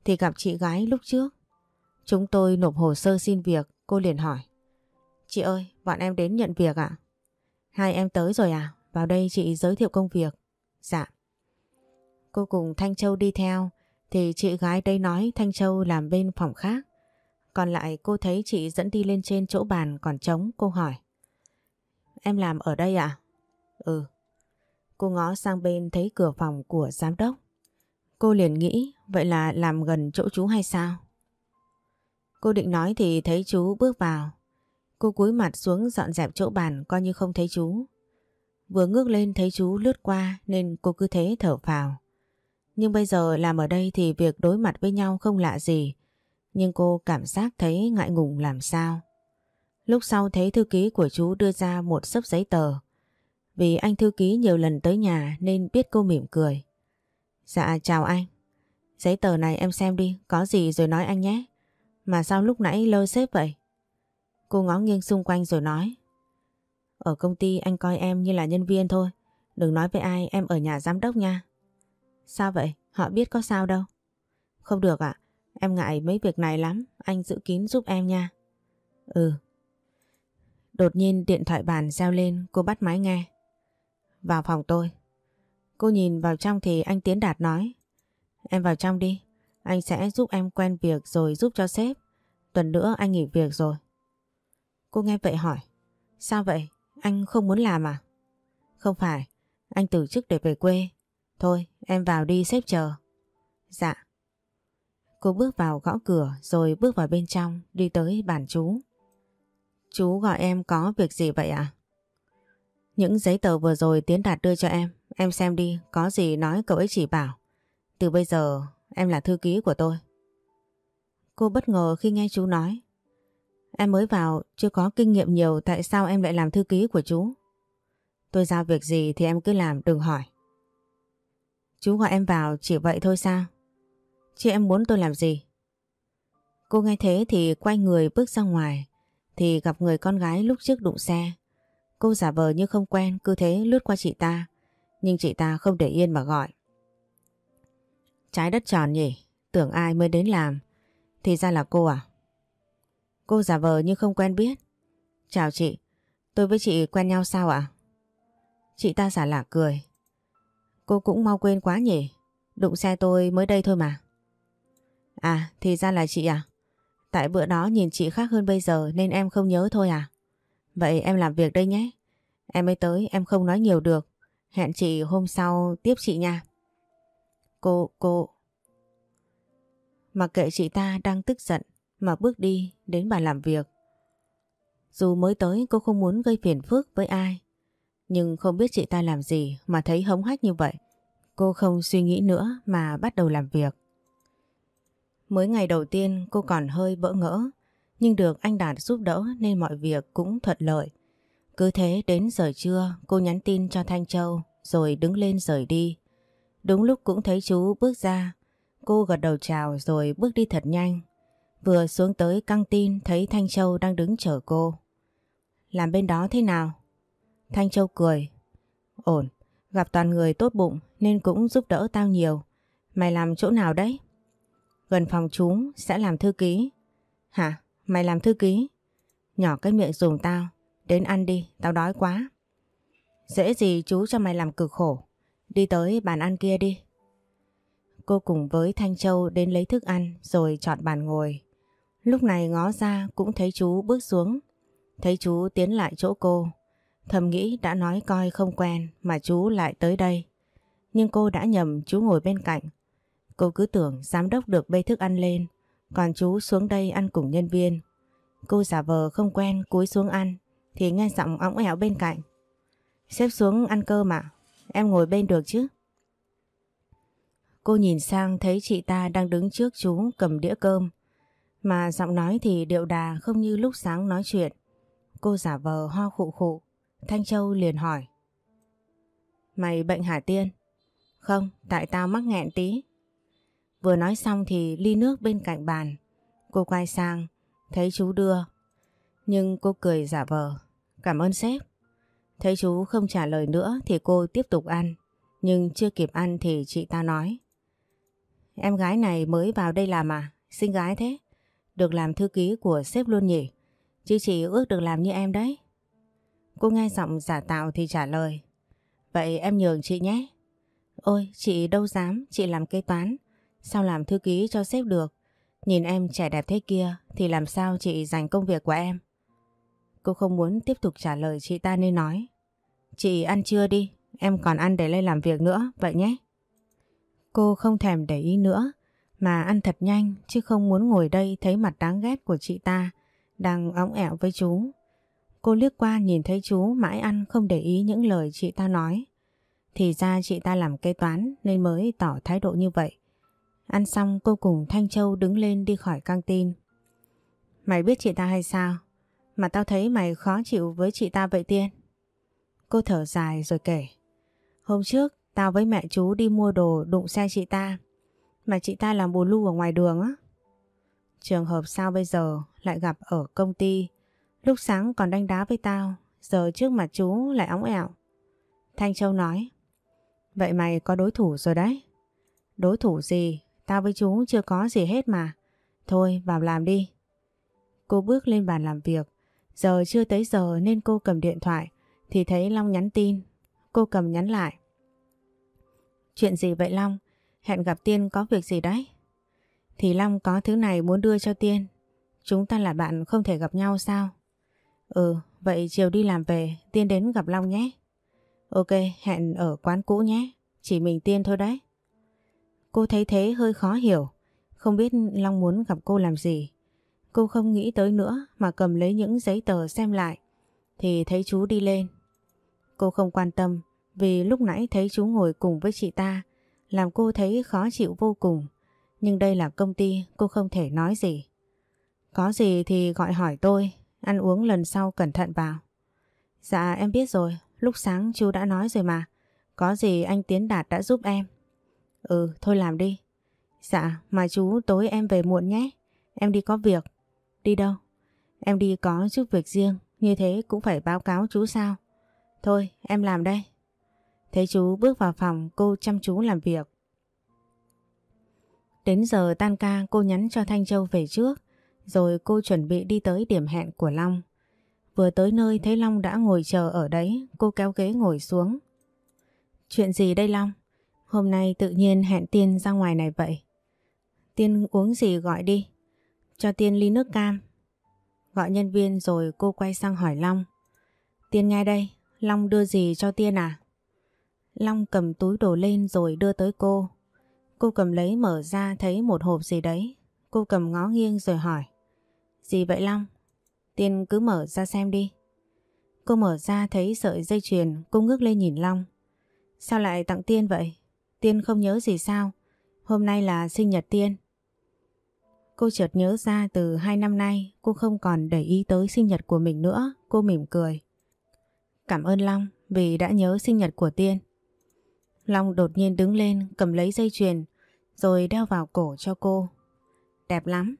S1: thì gặp chị gái lúc trước. Chúng tôi nộp hồ sơ xin việc, cô liền hỏi. Chị ơi, bọn em đến nhận việc ạ? Hai em tới rồi à? Vào đây chị giới thiệu công việc. Dạ. Cô cùng Thanh Châu đi theo thì chị gái đây nói Thanh Châu làm bên phòng khác. Còn lại cô thấy chị dẫn đi lên trên chỗ bàn còn trống cô hỏi. Em làm ở đây ạ? Ừ. Cô ngó sang bên thấy cửa phòng của giám đốc. Cô liền nghĩ vậy là làm gần chỗ chú hay sao? Cô định nói thì thấy chú bước vào. Cô cúi mặt xuống dọn dẹp chỗ bàn coi như không thấy chú. Vừa ngước lên thấy chú lướt qua nên cô cứ thế thở phào. Nhưng bây giờ làm ở đây thì việc đối mặt với nhau không lạ gì. Nhưng cô cảm giác thấy ngại ngùng làm sao. Lúc sau thấy thư ký của chú đưa ra một sấp giấy tờ. Vì anh thư ký nhiều lần tới nhà nên biết cô mỉm cười. Dạ chào anh. Giấy tờ này em xem đi, có gì rồi nói anh nhé. Mà sao lúc nãy lơ xếp vậy? Cô ngó nghiêng xung quanh rồi nói. Ở công ty anh coi em như là nhân viên thôi. Đừng nói với ai, em ở nhà giám đốc nha. Sao vậy? Họ biết có sao đâu. Không được ạ. Em ngại mấy việc này lắm. Anh giữ kín giúp em nha. Ừ. Đột nhiên điện thoại bàn reo lên cô bắt máy nghe. Vào phòng tôi. Cô nhìn vào trong thì anh Tiến Đạt nói. Em vào trong đi. Anh sẽ giúp em quen việc rồi giúp cho sếp. Tuần nữa anh nghỉ việc rồi. Cô nghe vậy hỏi. Sao vậy? Anh không muốn làm à? Không phải. Anh từ chức để về quê. Thôi em vào đi sếp chờ. Dạ. Cô bước vào gõ cửa rồi bước vào bên trong đi tới bàn chú. Chú gọi em có việc gì vậy à? Những giấy tờ vừa rồi Tiến Đạt đưa cho em, em xem đi, có gì nói cậu ấy chỉ bảo. Từ bây giờ em là thư ký của tôi. Cô bất ngờ khi nghe chú nói. Em mới vào, chưa có kinh nghiệm nhiều tại sao em lại làm thư ký của chú? Tôi giao việc gì thì em cứ làm, đừng hỏi. Chú gọi em vào chỉ vậy thôi sao? Chứ em muốn tôi làm gì? Cô nghe thế thì quay người bước ra ngoài thì gặp người con gái lúc trước đụng xe. Cô giả vờ như không quen cứ thế lướt qua chị ta nhưng chị ta không để yên mà gọi. Trái đất tròn nhỉ? Tưởng ai mới đến làm thì ra là cô à? Cô giả vờ như không quen biết. Chào chị, tôi với chị quen nhau sao ạ? Chị ta giả lạ cười. Cô cũng mau quên quá nhỉ? Đụng xe tôi mới đây thôi mà. À, thì ra là chị à? Tại bữa đó nhìn chị khác hơn bây giờ nên em không nhớ thôi à? Vậy em làm việc đây nhé. Em mới tới em không nói nhiều được. Hẹn chị hôm sau tiếp chị nha. Cô, cô... Mặc kệ chị ta đang tức giận mà bước đi đến bàn làm việc. Dù mới tới cô không muốn gây phiền phức với ai. Nhưng không biết chị ta làm gì mà thấy hống hách như vậy. Cô không suy nghĩ nữa mà bắt đầu làm việc. Mới ngày đầu tiên cô còn hơi bỡ ngỡ, nhưng được anh Đạt giúp đỡ nên mọi việc cũng thuận lợi. Cứ thế đến giờ trưa cô nhắn tin cho Thanh Châu rồi đứng lên rời đi. Đúng lúc cũng thấy chú bước ra, cô gật đầu chào rồi bước đi thật nhanh. Vừa xuống tới căng tin thấy Thanh Châu đang đứng chờ cô. Làm bên đó thế nào? Thanh Châu cười. Ổn, gặp toàn người tốt bụng nên cũng giúp đỡ tao nhiều. Mày làm chỗ nào đấy? Gần phòng chú sẽ làm thư ký. Hả? Mày làm thư ký? Nhỏ cái miệng dùng tao. Đến ăn đi, tao đói quá. Dễ gì chú cho mày làm cực khổ. Đi tới bàn ăn kia đi. Cô cùng với Thanh Châu đến lấy thức ăn rồi chọn bàn ngồi. Lúc này ngó ra cũng thấy chú bước xuống. Thấy chú tiến lại chỗ cô. Thầm nghĩ đã nói coi không quen mà chú lại tới đây. Nhưng cô đã nhầm chú ngồi bên cạnh. Cô cứ tưởng giám đốc được bê thức ăn lên, còn chú xuống đây ăn cùng nhân viên. Cô giả vờ không quen cúi xuống ăn, thì nghe giọng óng ẻo bên cạnh. Xếp xuống ăn cơm mà, em ngồi bên được chứ? Cô nhìn sang thấy chị ta đang đứng trước chú cầm đĩa cơm, mà giọng nói thì điệu đà không như lúc sáng nói chuyện. Cô giả vờ ho khụ khụ, Thanh Châu liền hỏi. Mày bệnh hả Tiên? Không, tại tao mắc nghẹn tí. Vừa nói xong thì ly nước bên cạnh bàn. Cô quay sang, thấy chú đưa. Nhưng cô cười giả vờ. Cảm ơn sếp. Thấy chú không trả lời nữa thì cô tiếp tục ăn. Nhưng chưa kịp ăn thì chị ta nói. Em gái này mới vào đây làm à? Xinh gái thế. Được làm thư ký của sếp luôn nhỉ? Chứ chị ước được làm như em đấy. Cô nghe giọng giả tạo thì trả lời. Vậy em nhường chị nhé. Ôi, chị đâu dám, chị làm kế toán. Sao làm thư ký cho sếp được? Nhìn em trẻ đẹp thế kia thì làm sao chị giành công việc của em? Cô không muốn tiếp tục trả lời chị ta nên nói. Chị ăn trưa đi, em còn ăn để lên làm việc nữa, vậy nhé. Cô không thèm để ý nữa, mà ăn thật nhanh chứ không muốn ngồi đây thấy mặt đáng ghét của chị ta đang óng ẻo với chú. Cô liếc qua nhìn thấy chú mãi ăn không để ý những lời chị ta nói. Thì ra chị ta làm kế toán nên mới tỏ thái độ như vậy. Ăn xong cô cùng Thanh Châu đứng lên đi khỏi căng tin. Mày biết chị ta hay sao? Mà tao thấy mày khó chịu với chị ta vậy Tiên. Cô thở dài rồi kể. Hôm trước, tao với mẹ chú đi mua đồ đụng xe chị ta. Mà chị ta làm bù lu ở ngoài đường á. Trường hợp sao bây giờ lại gặp ở công ty. Lúc sáng còn đánh đá với tao. Giờ trước mặt chú lại óng ẹo. Thanh Châu nói. Vậy mày có đối thủ rồi đấy. Đối thủ gì? Tao với chú chưa có gì hết mà. Thôi, vào làm đi. Cô bước lên bàn làm việc. Giờ chưa tới giờ nên cô cầm điện thoại thì thấy Long nhắn tin. Cô cầm nhắn lại. Chuyện gì vậy Long? Hẹn gặp Tiên có việc gì đấy? Thì Long có thứ này muốn đưa cho Tiên. Chúng ta là bạn không thể gặp nhau sao? Ừ, vậy chiều đi làm về Tiên đến gặp Long nhé. Ok, hẹn ở quán cũ nhé. Chỉ mình Tiên thôi đấy. Cô thấy thế hơi khó hiểu. Không biết Long muốn gặp cô làm gì. Cô không nghĩ tới nữa mà cầm lấy những giấy tờ xem lại. Thì thấy chú đi lên. Cô không quan tâm vì lúc nãy thấy chú ngồi cùng với chị ta làm cô thấy khó chịu vô cùng. Nhưng đây là công ty cô không thể nói gì. Có gì thì gọi hỏi tôi, ăn uống lần sau cẩn thận vào. Dạ em biết rồi, lúc sáng chú đã nói rồi mà. Có gì anh Tiến Đạt đã giúp em. Ừ, thôi làm đi. Dạ, mà chú tối em về muộn nhé. Em đi có việc. Đi đâu? Em đi có chút việc riêng, như thế cũng phải báo cáo chú sao? Thôi, em làm đây. Thấy chú bước vào phòng, cô chăm chú làm việc. Đến giờ tan ca cô nhắn cho Thanh Châu về trước, rồi cô chuẩn bị đi tới điểm hẹn của Long. Vừa tới nơi thấy Long đã ngồi chờ ở đấy, cô kéo ghế ngồi xuống. Chuyện gì đây Long? Hôm nay tự nhiên hẹn Tiên ra ngoài này vậy. Tiên uống gì gọi đi. Cho Tiên ly nước cam. Gọi nhân viên rồi cô quay sang hỏi Long. Tiên nghe đây, Long đưa gì cho Tiên à? Long cầm túi đồ lên rồi đưa tới cô. Cô cầm lấy mở ra thấy một hộp gì đấy. Cô cầm ngó nghiêng rồi hỏi. Gì vậy Long? Tiên cứ mở ra xem đi. Cô mở ra thấy sợi dây chuyền, cô ngước lên nhìn Long. Sao lại tặng Tiên vậy? Tiên không nhớ gì sao? Hôm nay là sinh nhật Tiên. Cô chợt nhớ ra từ hai năm nay cô không còn để ý tới sinh nhật của mình nữa. Cô mỉm cười. Cảm ơn Long vì đã nhớ sinh nhật của Tiên. Long đột nhiên đứng lên cầm lấy dây chuyền rồi đeo vào cổ cho cô. Đẹp lắm.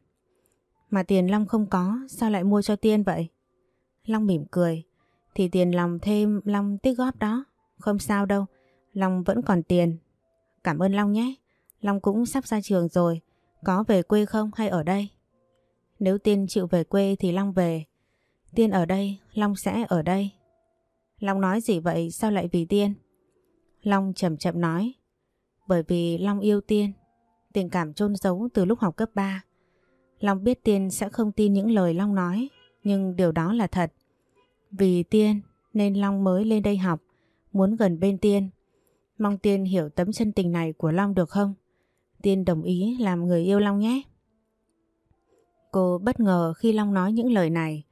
S1: Mà tiền Long không có sao lại mua cho Tiên vậy? Long mỉm cười. Thì tiền lòng thêm Long tích góp đó. Không sao đâu. Long vẫn còn tiền. Cảm ơn Long nhé. Long cũng sắp ra trường rồi. Có về quê không hay ở đây? Nếu Tiên chịu về quê thì Long về. Tiên ở đây, Long sẽ ở đây. Long nói gì vậy sao lại vì Tiên? Long chậm chậm nói. Bởi vì Long yêu Tiên. Tình cảm chôn giấu từ lúc học cấp 3. Long biết Tiên sẽ không tin những lời Long nói. Nhưng điều đó là thật. Vì Tiên nên Long mới lên đây học. Muốn gần bên Tiên. Mong Tiên hiểu tấm chân tình này của Long được không? Tiên đồng ý làm người yêu Long nhé. Cô bất ngờ khi Long nói những lời này.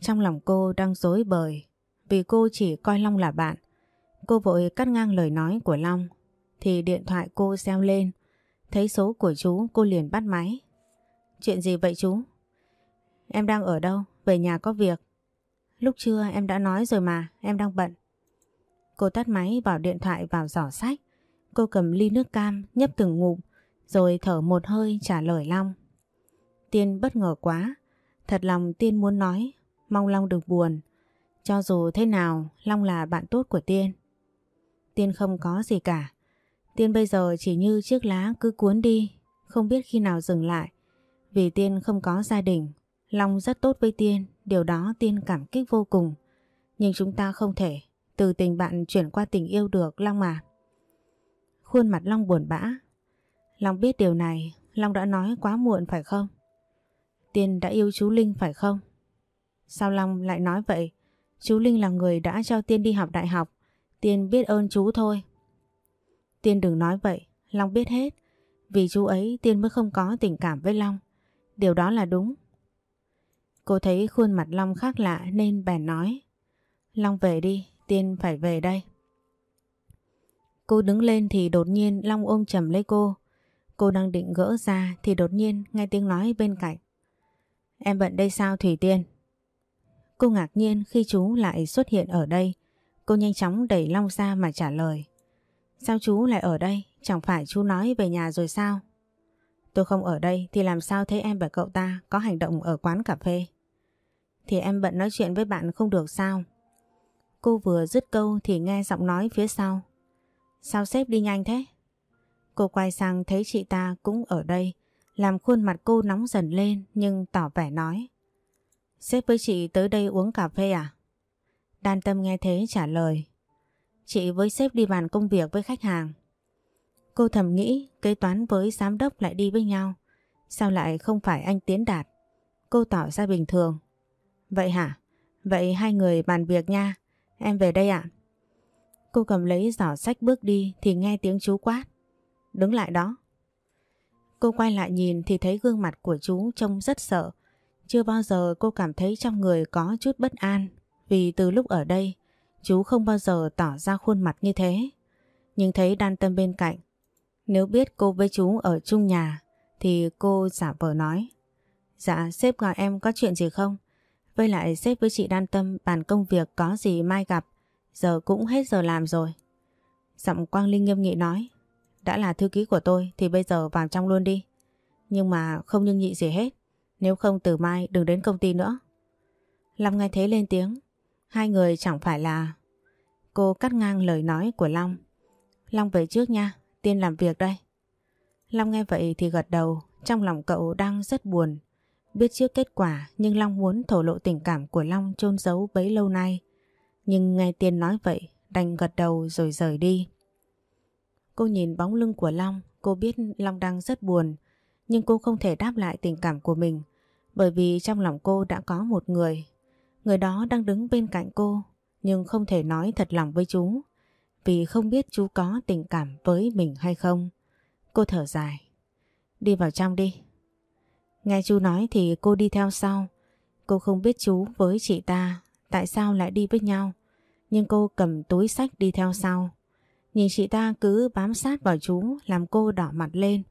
S1: Trong lòng cô đang dối bời vì cô chỉ coi Long là bạn. Cô vội cắt ngang lời nói của Long thì điện thoại cô reo lên. Thấy số của chú cô liền bắt máy. Chuyện gì vậy chú? Em đang ở đâu? Về nhà có việc. Lúc trưa em đã nói rồi mà, em đang bận. Cô tắt máy bỏ điện thoại vào giỏ sách. Cô cầm ly nước cam nhấp từng ngụm rồi thở một hơi trả lời Long. Tiên bất ngờ quá. Thật lòng Tiên muốn nói, mong Long đừng buồn. Cho dù thế nào, Long là bạn tốt của Tiên. Tiên không có gì cả. Tiên bây giờ chỉ như chiếc lá cứ cuốn đi, không biết khi nào dừng lại. Vì Tiên không có gia đình, Long rất tốt với Tiên, điều đó Tiên cảm kích vô cùng. Nhưng chúng ta không thể từ tình bạn chuyển qua tình yêu được Long mà. Khuôn mặt Long buồn bã. Long biết điều này, Long đã nói quá muộn phải không? Tiên đã yêu chú Linh phải không? Sao Long lại nói vậy? Chú Linh là người đã cho Tiên đi học đại học. Tiên biết ơn chú thôi. Tiên đừng nói vậy, Long biết hết. Vì chú ấy Tiên mới không có tình cảm với Long. Điều đó là đúng. Cô thấy khuôn mặt Long khác lạ nên bèn nói. Long về đi, Tiên phải về đây. Cô đứng lên thì đột nhiên Long ôm chầm lấy cô. Cô đang định gỡ ra thì đột nhiên nghe tiếng nói bên cạnh. Em bận đây sao Thủy Tiên? Cô ngạc nhiên khi chú lại xuất hiện ở đây. Cô nhanh chóng đẩy Long ra mà trả lời. Sao chú lại ở đây? Chẳng phải chú nói về nhà rồi sao? Tôi không ở đây thì làm sao thấy em và cậu ta có hành động ở quán cà phê? Thì em bận nói chuyện với bạn không được sao? Cô vừa dứt câu thì nghe giọng nói phía sau. Sao sếp đi nhanh thế? Cô quay sang thấy chị ta cũng ở đây, làm khuôn mặt cô nóng dần lên nhưng tỏ vẻ nói. Sếp với chị tới đây uống cà phê à? Đan tâm nghe thế trả lời. Chị với sếp đi bàn công việc với khách hàng. Cô thầm nghĩ kế toán với giám đốc lại đi với nhau. Sao lại không phải anh Tiến Đạt? Cô tỏ ra bình thường. Vậy hả? Vậy hai người bàn việc nha. Em về đây ạ. Cô cầm lấy giỏ sách bước đi thì nghe tiếng chú quát. Đứng lại đó. Cô quay lại nhìn thì thấy gương mặt của chú trông rất sợ. Chưa bao giờ cô cảm thấy trong người có chút bất an vì từ lúc ở đây chú không bao giờ tỏ ra khuôn mặt như thế. Nhưng thấy đan tâm bên cạnh, nếu biết cô với chú ở chung nhà thì cô giả vờ nói. Dạ sếp gọi em có chuyện gì không? Với lại sếp với chị đan tâm bàn công việc có gì mai gặp, giờ cũng hết giờ làm rồi. Giọng Quang Linh nghiêm nghị nói, đã là thư ký của tôi thì bây giờ vào trong luôn đi. Nhưng mà không nhưng nhị gì hết, nếu không từ mai đừng đến công ty nữa. Long nghe thế lên tiếng, hai người chẳng phải là... Cô cắt ngang lời nói của Long. Long về trước nha, tiên làm việc đây. Long nghe vậy thì gật đầu, trong lòng cậu đang rất buồn. Biết trước kết quả nhưng Long muốn thổ lộ tình cảm của Long chôn giấu bấy lâu nay. Nhưng nghe Tiên nói vậy, đành gật đầu rồi rời đi. Cô nhìn bóng lưng của Long, cô biết Long đang rất buồn, nhưng cô không thể đáp lại tình cảm của mình, bởi vì trong lòng cô đã có một người. Người đó đang đứng bên cạnh cô, nhưng không thể nói thật lòng với chú, vì không biết chú có tình cảm với mình hay không. Cô thở dài. Đi vào trong đi. Nghe chú nói thì cô đi theo sau. Cô không biết chú với chị ta tại sao lại đi với nhau. Nhưng cô cầm túi sách đi theo sau. Nhìn chị ta cứ bám sát vào chú làm cô đỏ mặt lên.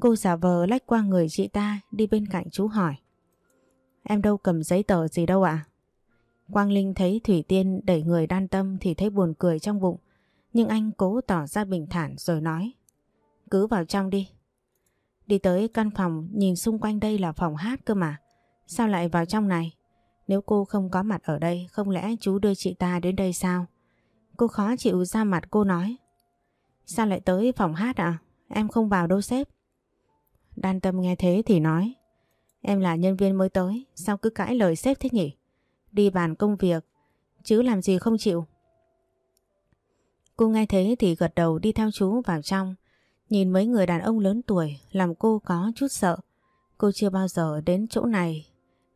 S1: Cô giả vờ lách qua người chị ta đi bên cạnh chú hỏi. Em đâu cầm giấy tờ gì đâu ạ? Quang Linh thấy Thủy Tiên đẩy người đan tâm thì thấy buồn cười trong bụng. Nhưng anh cố tỏ ra bình thản rồi nói. Cứ vào trong đi. Đi tới căn phòng, nhìn xung quanh đây là phòng hát cơ mà. Sao lại vào trong này? Nếu cô không có mặt ở đây, không lẽ chú đưa chị ta đến đây sao? Cô khó chịu ra mặt cô nói. Sao lại tới phòng hát à? Em không vào đâu sếp. Đan tâm nghe thế thì nói. Em là nhân viên mới tới, sao cứ cãi lời sếp thế nhỉ? Đi bàn công việc, chứ làm gì không chịu. Cô nghe thế thì gật đầu đi theo chú vào trong. Nhìn mấy người đàn ông lớn tuổi làm cô có chút sợ. Cô chưa bao giờ đến chỗ này,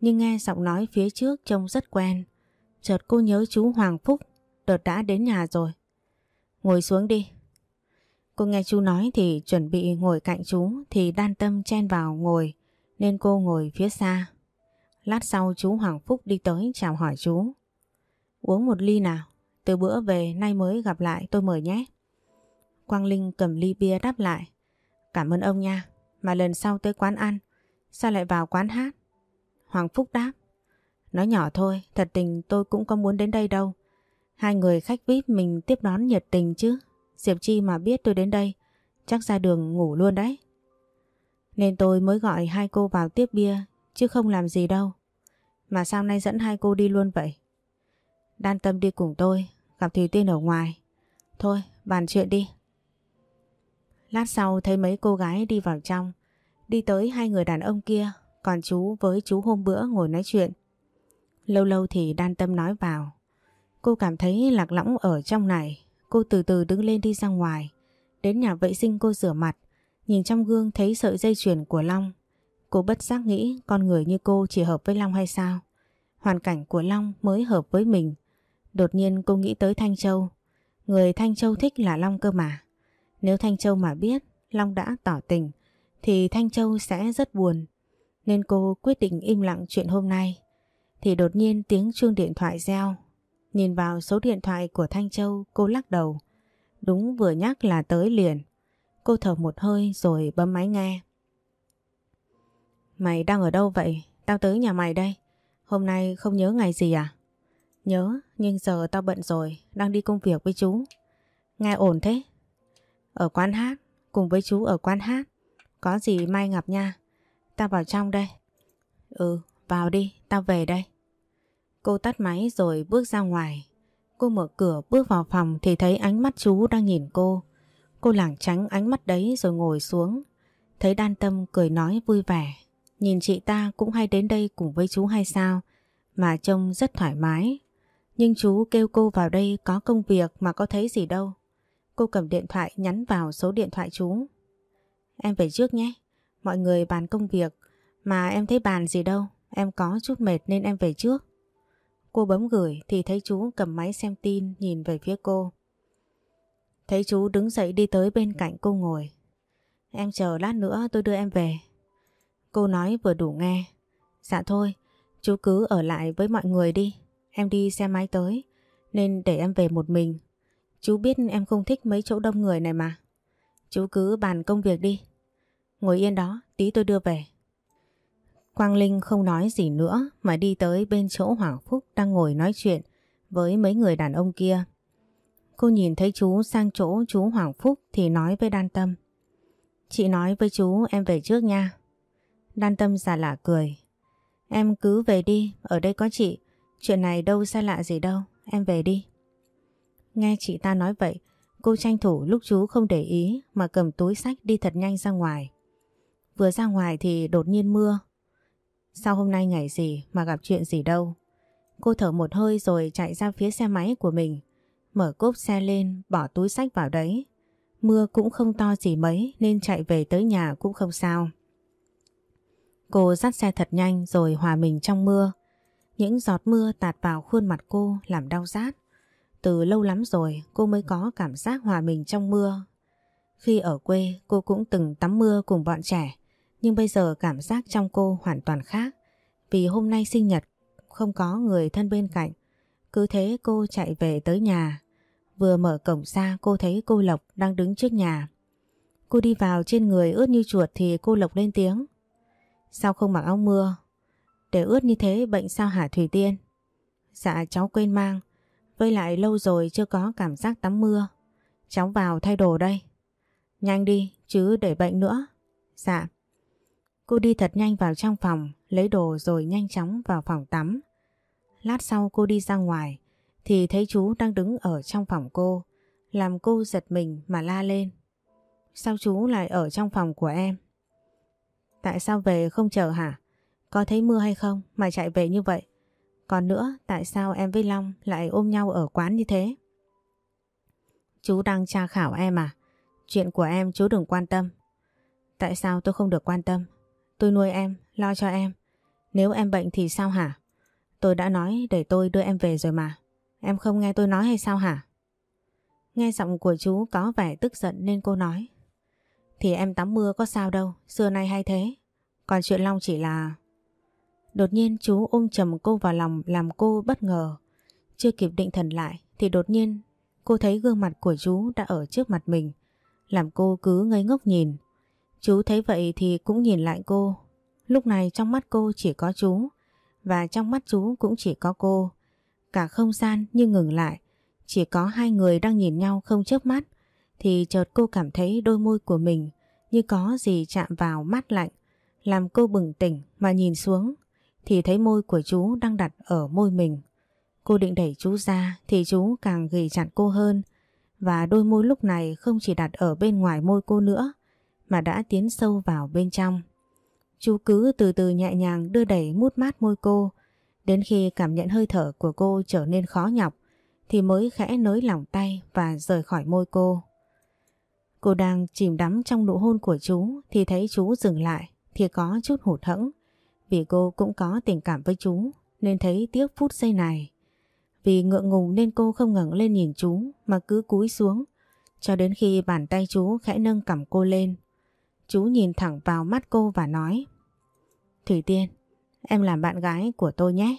S1: nhưng nghe giọng nói phía trước trông rất quen. Chợt cô nhớ chú Hoàng Phúc, đợt đã đến nhà rồi. Ngồi xuống đi. Cô nghe chú nói thì chuẩn bị ngồi cạnh chú thì đan tâm chen vào ngồi nên cô ngồi phía xa. Lát sau chú Hoàng Phúc đi tới chào hỏi chú. Uống một ly nào, từ bữa về nay mới gặp lại tôi mời nhé. Quang Linh cầm ly bia đáp lại. Cảm ơn ông nha, mà lần sau tới quán ăn, sao lại vào quán hát? Hoàng Phúc đáp. Nói nhỏ thôi, thật tình tôi cũng có muốn đến đây đâu. Hai người khách VIP mình tiếp đón nhiệt tình chứ. Diệp Chi mà biết tôi đến đây, chắc ra đường ngủ luôn đấy. Nên tôi mới gọi hai cô vào tiếp bia, chứ không làm gì đâu. Mà sao nay dẫn hai cô đi luôn vậy? Đan tâm đi cùng tôi, gặp Thùy Tiên ở ngoài. Thôi, bàn chuyện đi. Lát sau thấy mấy cô gái đi vào trong, đi tới hai người đàn ông kia, còn chú với chú hôm bữa ngồi nói chuyện. Lâu lâu thì đan tâm nói vào. Cô cảm thấy lạc lõng ở trong này, cô từ từ đứng lên đi ra ngoài. Đến nhà vệ sinh cô rửa mặt, nhìn trong gương thấy sợi dây chuyền của Long. Cô bất giác nghĩ con người như cô chỉ hợp với Long hay sao? Hoàn cảnh của Long mới hợp với mình. Đột nhiên cô nghĩ tới Thanh Châu. Người Thanh Châu thích là Long cơ mà. Nếu Thanh Châu mà biết Long đã tỏ tình, thì Thanh Châu sẽ rất buồn. Nên cô quyết định im lặng chuyện hôm nay. Thì đột nhiên tiếng chuông điện thoại reo. Nhìn vào số điện thoại của Thanh Châu, cô lắc đầu. Đúng vừa nhắc là tới liền. Cô thở một hơi rồi bấm máy nghe. Mày đang ở đâu vậy? Tao tới nhà mày đây. Hôm nay không nhớ ngày gì à? Nhớ, nhưng giờ tao bận rồi, đang đi công việc với chú. Nghe ổn thế? Ở quán hát, cùng với chú ở quán hát. Có gì mai gặp nha. Tao vào trong đây. Ừ, vào đi, tao về đây. Cô tắt máy rồi bước ra ngoài. Cô mở cửa bước vào phòng thì thấy ánh mắt chú đang nhìn cô. Cô lảng tránh ánh mắt đấy rồi ngồi xuống. Thấy đan tâm cười nói vui vẻ. Nhìn chị ta cũng hay đến đây cùng với chú hay sao? Mà trông rất thoải mái. Nhưng chú kêu cô vào đây có công việc mà có thấy gì đâu. Cô cầm điện thoại nhắn vào số điện thoại chú. Em về trước nhé. Mọi người bàn công việc mà em thấy bàn gì đâu. Em có chút mệt nên em về trước. Cô bấm gửi thì thấy chú cầm máy xem tin nhìn về phía cô. Thấy chú đứng dậy đi tới bên cạnh cô ngồi. Em chờ lát nữa tôi đưa em về. Cô nói vừa đủ nghe. Dạ thôi, Chú cứ ở lại với mọi người đi. Em đi xe máy tới. Nên để em về một mình. Chú biết em không thích mấy chỗ đông người này mà. Chú cứ bàn công việc đi. Ngồi yên đó, tí tôi đưa về. Quang Linh không nói gì nữa mà đi tới bên chỗ Hoàng Phúc đang ngồi nói chuyện với mấy người đàn ông kia. Cô nhìn thấy chú sang chỗ chú Hoàng Phúc thì nói với Đan Tâm. Chị nói với chú em về trước nha. Đan Tâm giả lạ cười. Em cứ về đi, ở đây có chị. Chuyện này đâu xa lạ gì đâu, em về đi. Nghe chị ta nói vậy, cô tranh thủ lúc chú không để ý mà cầm túi sách đi thật nhanh ra ngoài. Vừa ra ngoài thì đột nhiên mưa. Sao hôm nay ngày gì mà gặp chuyện gì đâu. Cô thở một hơi rồi chạy ra phía xe máy của mình. Mở cốp xe lên, bỏ túi sách vào đấy. Mưa cũng không to gì mấy nên chạy về tới nhà cũng không sao. Cô dắt xe thật nhanh rồi hòa mình trong mưa. Những giọt mưa tạt vào khuôn mặt cô làm đau rát. Từ lâu lắm rồi cô mới có cảm giác hòa mình trong mưa. Khi ở quê cô cũng từng tắm mưa cùng bọn trẻ. Nhưng bây giờ cảm giác trong cô hoàn toàn khác. Vì hôm nay sinh nhật không có người thân bên cạnh. Cứ thế cô chạy về tới nhà. Vừa mở cổng ra cô thấy cô Lộc đang đứng trước nhà. Cô đi vào trên người ướt như chuột thì cô Lộc lên tiếng. Sao không mặc áo mưa? Để ướt như thế bệnh sao hả Thủy Tiên? Dạ cháu quên mang. Với lại lâu rồi chưa có cảm giác tắm mưa. Cháu vào thay đồ đây. Nhanh đi, chứ để bệnh nữa. Dạ. Cô đi thật nhanh vào trong phòng, lấy đồ rồi nhanh chóng vào phòng tắm. Lát sau cô đi ra ngoài, thì thấy chú đang đứng ở trong phòng cô, làm cô giật mình mà la lên. Sao chú lại ở trong phòng của em? Tại sao về không chờ hả? Có thấy mưa hay không mà chạy về như vậy? Còn nữa, tại sao em với Long lại ôm nhau ở quán như thế? Chú đang tra khảo em à? Chuyện của em chú đừng quan tâm. Tại sao tôi không được quan tâm? Tôi nuôi em, lo cho em. Nếu em bệnh thì sao hả? Tôi đã nói để tôi đưa em về rồi mà. Em không nghe tôi nói hay sao hả? Nghe giọng của chú có vẻ tức giận nên cô nói. Thì em tắm mưa có sao đâu, xưa nay hay thế. Còn chuyện Long chỉ là... Đột nhiên chú ôm chầm cô vào lòng làm cô bất ngờ. Chưa kịp định thần lại thì đột nhiên cô thấy gương mặt của chú đã ở trước mặt mình. Làm cô cứ ngây ngốc nhìn. Chú thấy vậy thì cũng nhìn lại cô. Lúc này trong mắt cô chỉ có chú và trong mắt chú cũng chỉ có cô. Cả không gian như ngừng lại. Chỉ có hai người đang nhìn nhau không chớp mắt, thì chợt cô cảm thấy đôi môi của mình như có gì chạm vào mắt lạnh, làm cô bừng tỉnh mà nhìn xuống, thì thấy môi của chú đang đặt ở môi mình. Cô định đẩy chú ra thì chú càng ghi chặt cô hơn, và đôi môi lúc này không chỉ đặt ở bên ngoài môi cô nữa, mà đã tiến sâu vào bên trong. Chú cứ từ từ nhẹ nhàng đưa đẩy mút mát môi cô đến khi cảm nhận hơi thở của cô trở nên khó nhọc, thì mới khẽ nới lỏng tay và rời khỏi môi cô. Cô đang chìm đắm trong nụ hôn của chú, thì thấy chú dừng lại, thì có chút hụt hẫng vì cô cũng có tình cảm với chú, nên thấy tiếc phút giây này. Vì ngượng ngùng nên cô không ngẩng lên nhìn chú, mà cứ cúi xuống, cho đến khi bàn tay chú khẽ nâng cầm cô lên. Chú nhìn thẳng vào mắt cô và nói Thủy Tiên, em làm bạn gái của tôi nhé.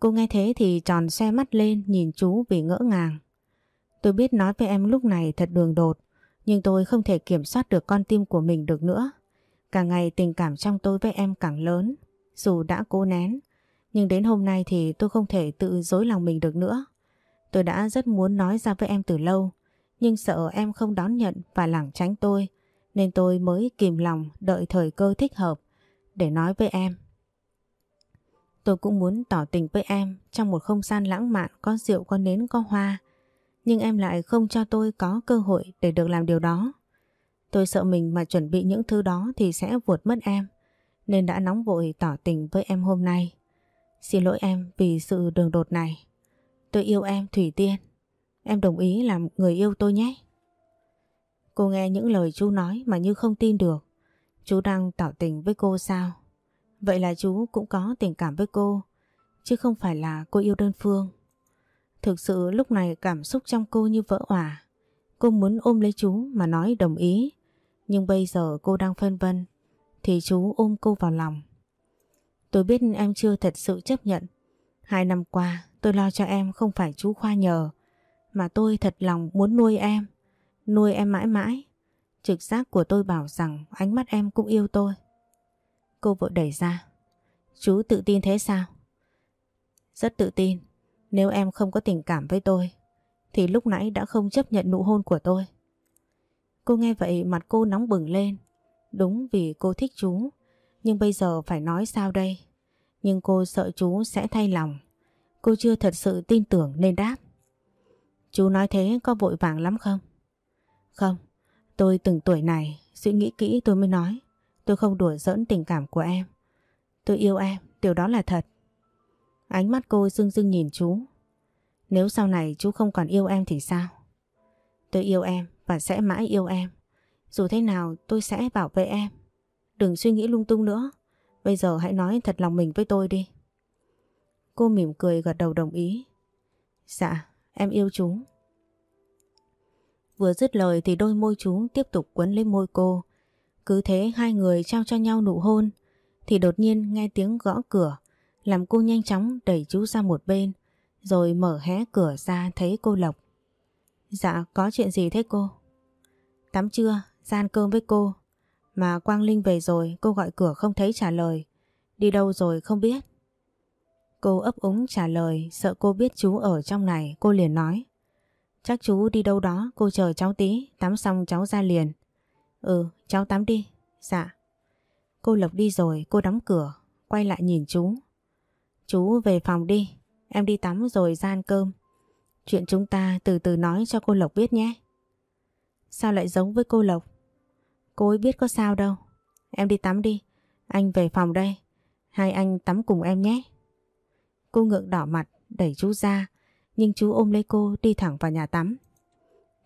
S1: Cô nghe thế thì tròn xe mắt lên nhìn chú vì ngỡ ngàng. Tôi biết nói với em lúc này thật đường đột nhưng tôi không thể kiểm soát được con tim của mình được nữa. Càng ngày tình cảm trong tôi với em càng lớn, dù đã cố nén, nhưng đến hôm nay thì tôi không thể tự dối lòng mình được nữa. Tôi đã rất muốn nói ra với em từ lâu, nhưng sợ em không đón nhận và lảng tránh tôi, nên tôi mới kìm lòng đợi thời cơ thích hợp để nói với em. Tôi cũng muốn tỏ tình với em trong một không gian lãng mạn có rượu có nến có hoa, nhưng em lại không cho tôi có cơ hội để được làm điều đó. Tôi sợ mình mà chuẩn bị những thứ đó thì sẽ vụt mất em, nên đã nóng vội tỏ tình với em hôm nay. Xin lỗi em vì sự đường đột này. Tôi yêu em Thủy Tiên. Em đồng ý làm người yêu tôi nhé. Cô nghe những lời chú nói mà như không tin được. Chú đang tỏ tình với cô sao? Vậy là chú cũng có tình cảm với cô, chứ không phải là cô yêu đơn phương. Thực sự lúc này cảm xúc trong cô như vỡ òa. Cô muốn ôm lấy chú mà nói đồng ý. Nhưng bây giờ cô đang phân vân thì chú ôm cô vào lòng. Tôi biết em chưa thật sự chấp nhận. Hai năm qua tôi lo cho em không phải chú Khoa nhờ, mà tôi thật lòng muốn nuôi em, nuôi em mãi mãi. Trực giác của tôi bảo rằng ánh mắt em cũng yêu tôi. Cô vội đẩy ra. Chú tự tin thế sao? Rất tự tin. Nếu em không có tình cảm với tôi, thì lúc nãy đã không chấp nhận nụ hôn của tôi. Cô nghe vậy mặt cô nóng bừng lên. Đúng vì cô thích chú, nhưng bây giờ phải nói sao đây? Nhưng cô sợ chú sẽ thay lòng. Cô chưa thật sự tin tưởng nên đáp. Chú nói thế có vội vàng lắm không? Không, tôi từng tuổi này, suy nghĩ kỹ tôi mới nói. Tôi không đùa giỡn tình cảm của em. Tôi yêu em, điều đó là thật. Ánh mắt cô dưng dưng nhìn chú. Nếu sau này chú không còn yêu em thì sao? Tôi yêu em và sẽ mãi yêu em. Dù thế nào tôi sẽ bảo vệ em. Đừng suy nghĩ lung tung nữa. Bây giờ hãy nói thật lòng mình với tôi đi. Cô mỉm cười gật đầu đồng ý. Dạ, em yêu chú. Vừa dứt lời thì đôi môi chú tiếp tục quấn lấy môi cô. Cứ thế hai người trao cho nhau nụ hôn thì đột nhiên nghe tiếng gõ cửa, làm cô nhanh chóng đẩy chú ra một bên, rồi mở hé cửa ra thấy cô Lộc. Dạ có chuyện gì thế cô? Tắm chưa? Gian cơm với cô. Mà Quang Linh về rồi, cô gọi cửa không thấy trả lời. Đi đâu rồi không biết. Cô ấp úng trả lời, sợ cô biết chú ở trong này, cô liền nói. Chắc chú đi đâu đó, cô chờ cháu tí, tắm xong cháu ra liền. Ừ cháu tắm đi. Dạ. Cô Lộc đi rồi, cô đóng cửa, quay lại nhìn chú. Chú về phòng đi, em đi tắm rồi ra ăn cơm. Chuyện chúng ta từ từ nói cho cô Lộc biết nhé. Sao lại giống với cô Lộc? Cô ấy biết có sao đâu. Em đi tắm đi. Anh về phòng đây. Hai anh tắm cùng em nhé. Cô ngượng đỏ mặt, đẩy chú ra. Nhưng chú ôm lấy cô đi thẳng vào nhà tắm.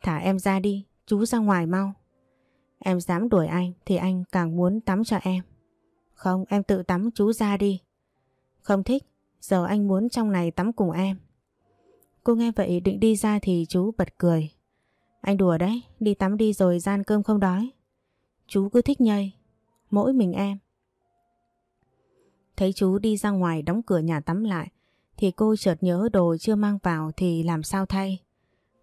S1: Thả em ra đi. Chú ra ngoài mau. Em dám đuổi anh thì anh càng muốn tắm cho em. Không em tự tắm chú ra đi. Không thích. Giờ anh muốn trong này tắm cùng em. Cô nghe vậy định đi ra thì chú bật cười. Anh đùa đấy, đi tắm đi rồi gian cơm không đói. Chú cứ thích nhây, mỗi mình em. Thấy chú đi ra ngoài đóng cửa nhà tắm lại, thì cô chợt nhớ đồ chưa mang vào thì làm sao thay.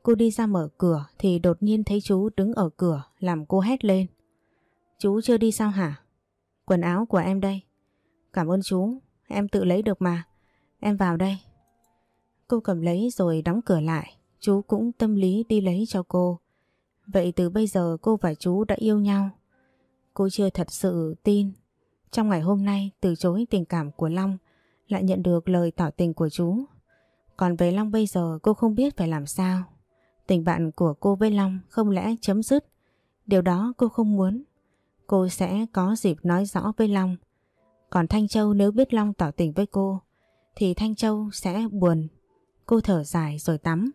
S1: Cô đi ra mở cửa thì đột nhiên thấy chú đứng ở cửa làm cô hét lên. Chú chưa đi sao hả? Quần áo của em đây. Cảm ơn chú, em tự lấy được mà. Em vào đây. Cô cầm lấy rồi đóng cửa lại. Chú cũng tâm lý đi lấy cho cô. Vậy từ bây giờ cô và chú đã yêu nhau. Cô chưa thật sự tin. Trong ngày hôm nay từ chối tình cảm của Long lại nhận được lời tỏ tình của chú. Còn với Long bây giờ, cô không biết phải làm sao. Tình bạn của cô với Long không lẽ chấm dứt. Điều đó cô không muốn. Cô sẽ có dịp nói rõ với Long. Còn Thanh Châu nếu biết Long tỏ tình với cô, thì Thanh Châu sẽ buồn. Cô thở dài rồi tắm.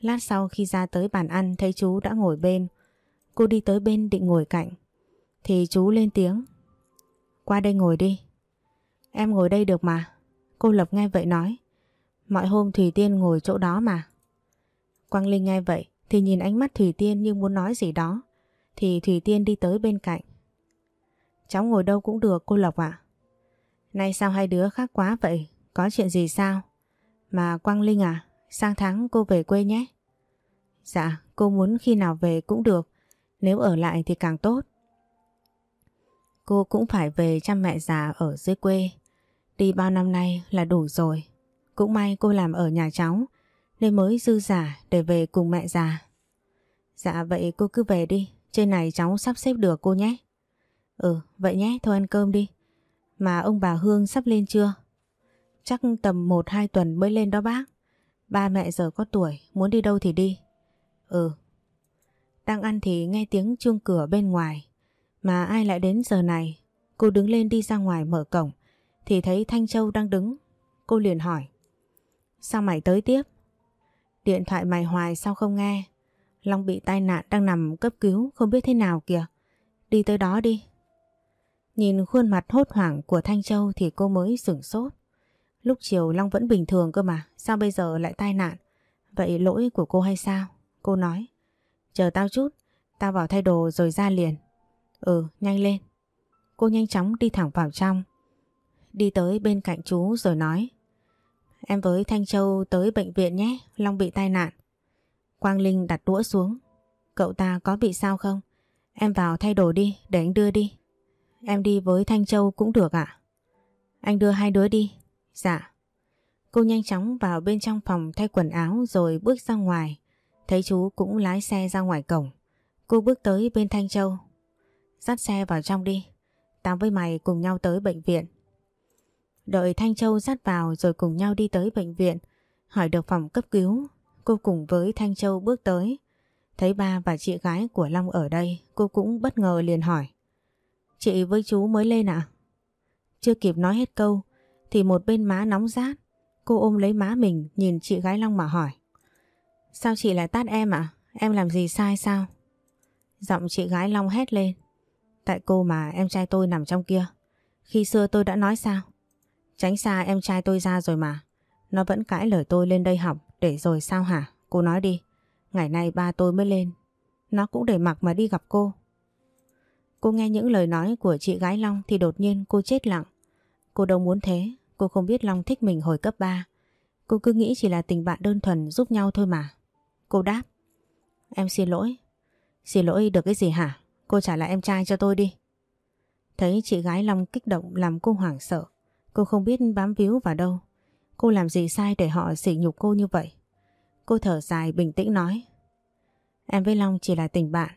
S1: Lát sau khi ra tới bàn ăn, thấy chú đã ngồi bên. Cô đi tới bên định ngồi cạnh. Thì chú lên tiếng. Qua đây ngồi đi. Em ngồi đây được mà. Cô Lập nghe vậy nói. Mọi hôm Thủy Tiên ngồi chỗ đó mà. Quang Linh nghe vậy thì nhìn ánh mắt Thủy Tiên như muốn nói gì đó. Thì Thủy Tiên đi tới bên cạnh. Cháu ngồi đâu cũng được cô Lộc ạ. Nay sao hai đứa khác quá vậy? Có chuyện gì sao? Mà Quang Linh à, sang tháng cô về quê nhé. Dạ, cô muốn khi nào về cũng được. Nếu ở lại thì càng tốt. Cô cũng phải về chăm mẹ già ở dưới quê. Đi bao năm nay là đủ rồi. Cũng may cô làm ở nhà cháu nên mới dư giả để về cùng mẹ già. Dạ vậy cô cứ về đi. Trên này cháu sắp xếp được cô nhé. Ừ, vậy nhé, thôi ăn cơm đi. Mà ông bà Hương sắp lên chưa? Chắc tầm 1-2 tuần mới lên đó bác. Ba mẹ giờ có tuổi, muốn đi đâu thì đi. Ừ. Đang ăn thì nghe tiếng chuông cửa bên ngoài. Mà ai lại đến giờ này? Cô đứng lên đi ra ngoài mở cổng. Thì thấy Thanh Châu đang đứng. Cô liền hỏi. Sao mày tới tiếp? Điện thoại mày hoài sao không nghe? Long bị tai nạn đang nằm cấp cứu không biết thế nào kìa. Đi tới đó đi. Nhìn khuôn mặt hốt hoảng của Thanh Châu thì cô mới sửng sốt. Lúc chiều Long vẫn bình thường cơ mà, sao bây giờ lại tai nạn? Vậy lỗi của cô hay sao? Cô nói. Chờ tao chút, tao vào thay đồ rồi ra liền. Ừ, nhanh lên. Cô nhanh chóng đi thẳng vào trong đi tới bên cạnh chú rồi nói Em với Thanh Châu tới bệnh viện nhé, Long bị tai nạn. Quang Linh đặt đũa xuống. Cậu ta có bị sao không? Em vào thay đồ đi, để anh đưa đi. Em đi với Thanh Châu cũng được ạ. Anh đưa hai đứa đi. Dạ. Cô nhanh chóng vào bên trong phòng thay quần áo rồi bước ra ngoài. Thấy chú cũng lái xe ra ngoài cổng. Cô bước tới bên Thanh Châu. Dắt xe vào trong đi. Tao với mày cùng nhau tới bệnh viện. Đợi Thanh Châu dắt vào rồi cùng nhau đi tới bệnh viện. Hỏi được phòng cấp cứu. Cô cùng với Thanh Châu bước tới. Thấy ba và chị gái của Long ở đây, cô cũng bất ngờ liền hỏi. Chị với chú mới lên à? Chưa kịp nói hết câu, thì một bên má nóng rát. Cô ôm lấy má mình nhìn chị gái Long mà hỏi. Sao chị lại tát em ạ? Em làm gì sai sao? Giọng chị gái Long hét lên. Tại cô mà em trai tôi nằm trong kia. Khi xưa tôi đã nói sao? Tránh xa em trai tôi ra rồi mà. Nó vẫn cãi lời tôi lên đây học, để rồi sao hả? Cô nói đi. Ngày nay ba tôi mới lên. Nó cũng để mặc mà đi gặp cô. Cô nghe những lời nói của chị gái Long thì đột nhiên cô chết lặng. Cô đâu muốn thế. Cô không biết Long thích mình hồi cấp 3. Cô cứ nghĩ chỉ là tình bạn đơn thuần giúp nhau thôi mà. Cô đáp. Em xin lỗi. Xin lỗi được cái gì hả? Cô trả lại em trai cho tôi đi. Thấy chị gái Long kích động làm cô hoảng sợ. Cô không biết bám víu vào đâu. Cô làm gì sai để họ sỉ nhục cô như vậy? Cô thở dài bình tĩnh nói. Em với Long chỉ là tình bạn.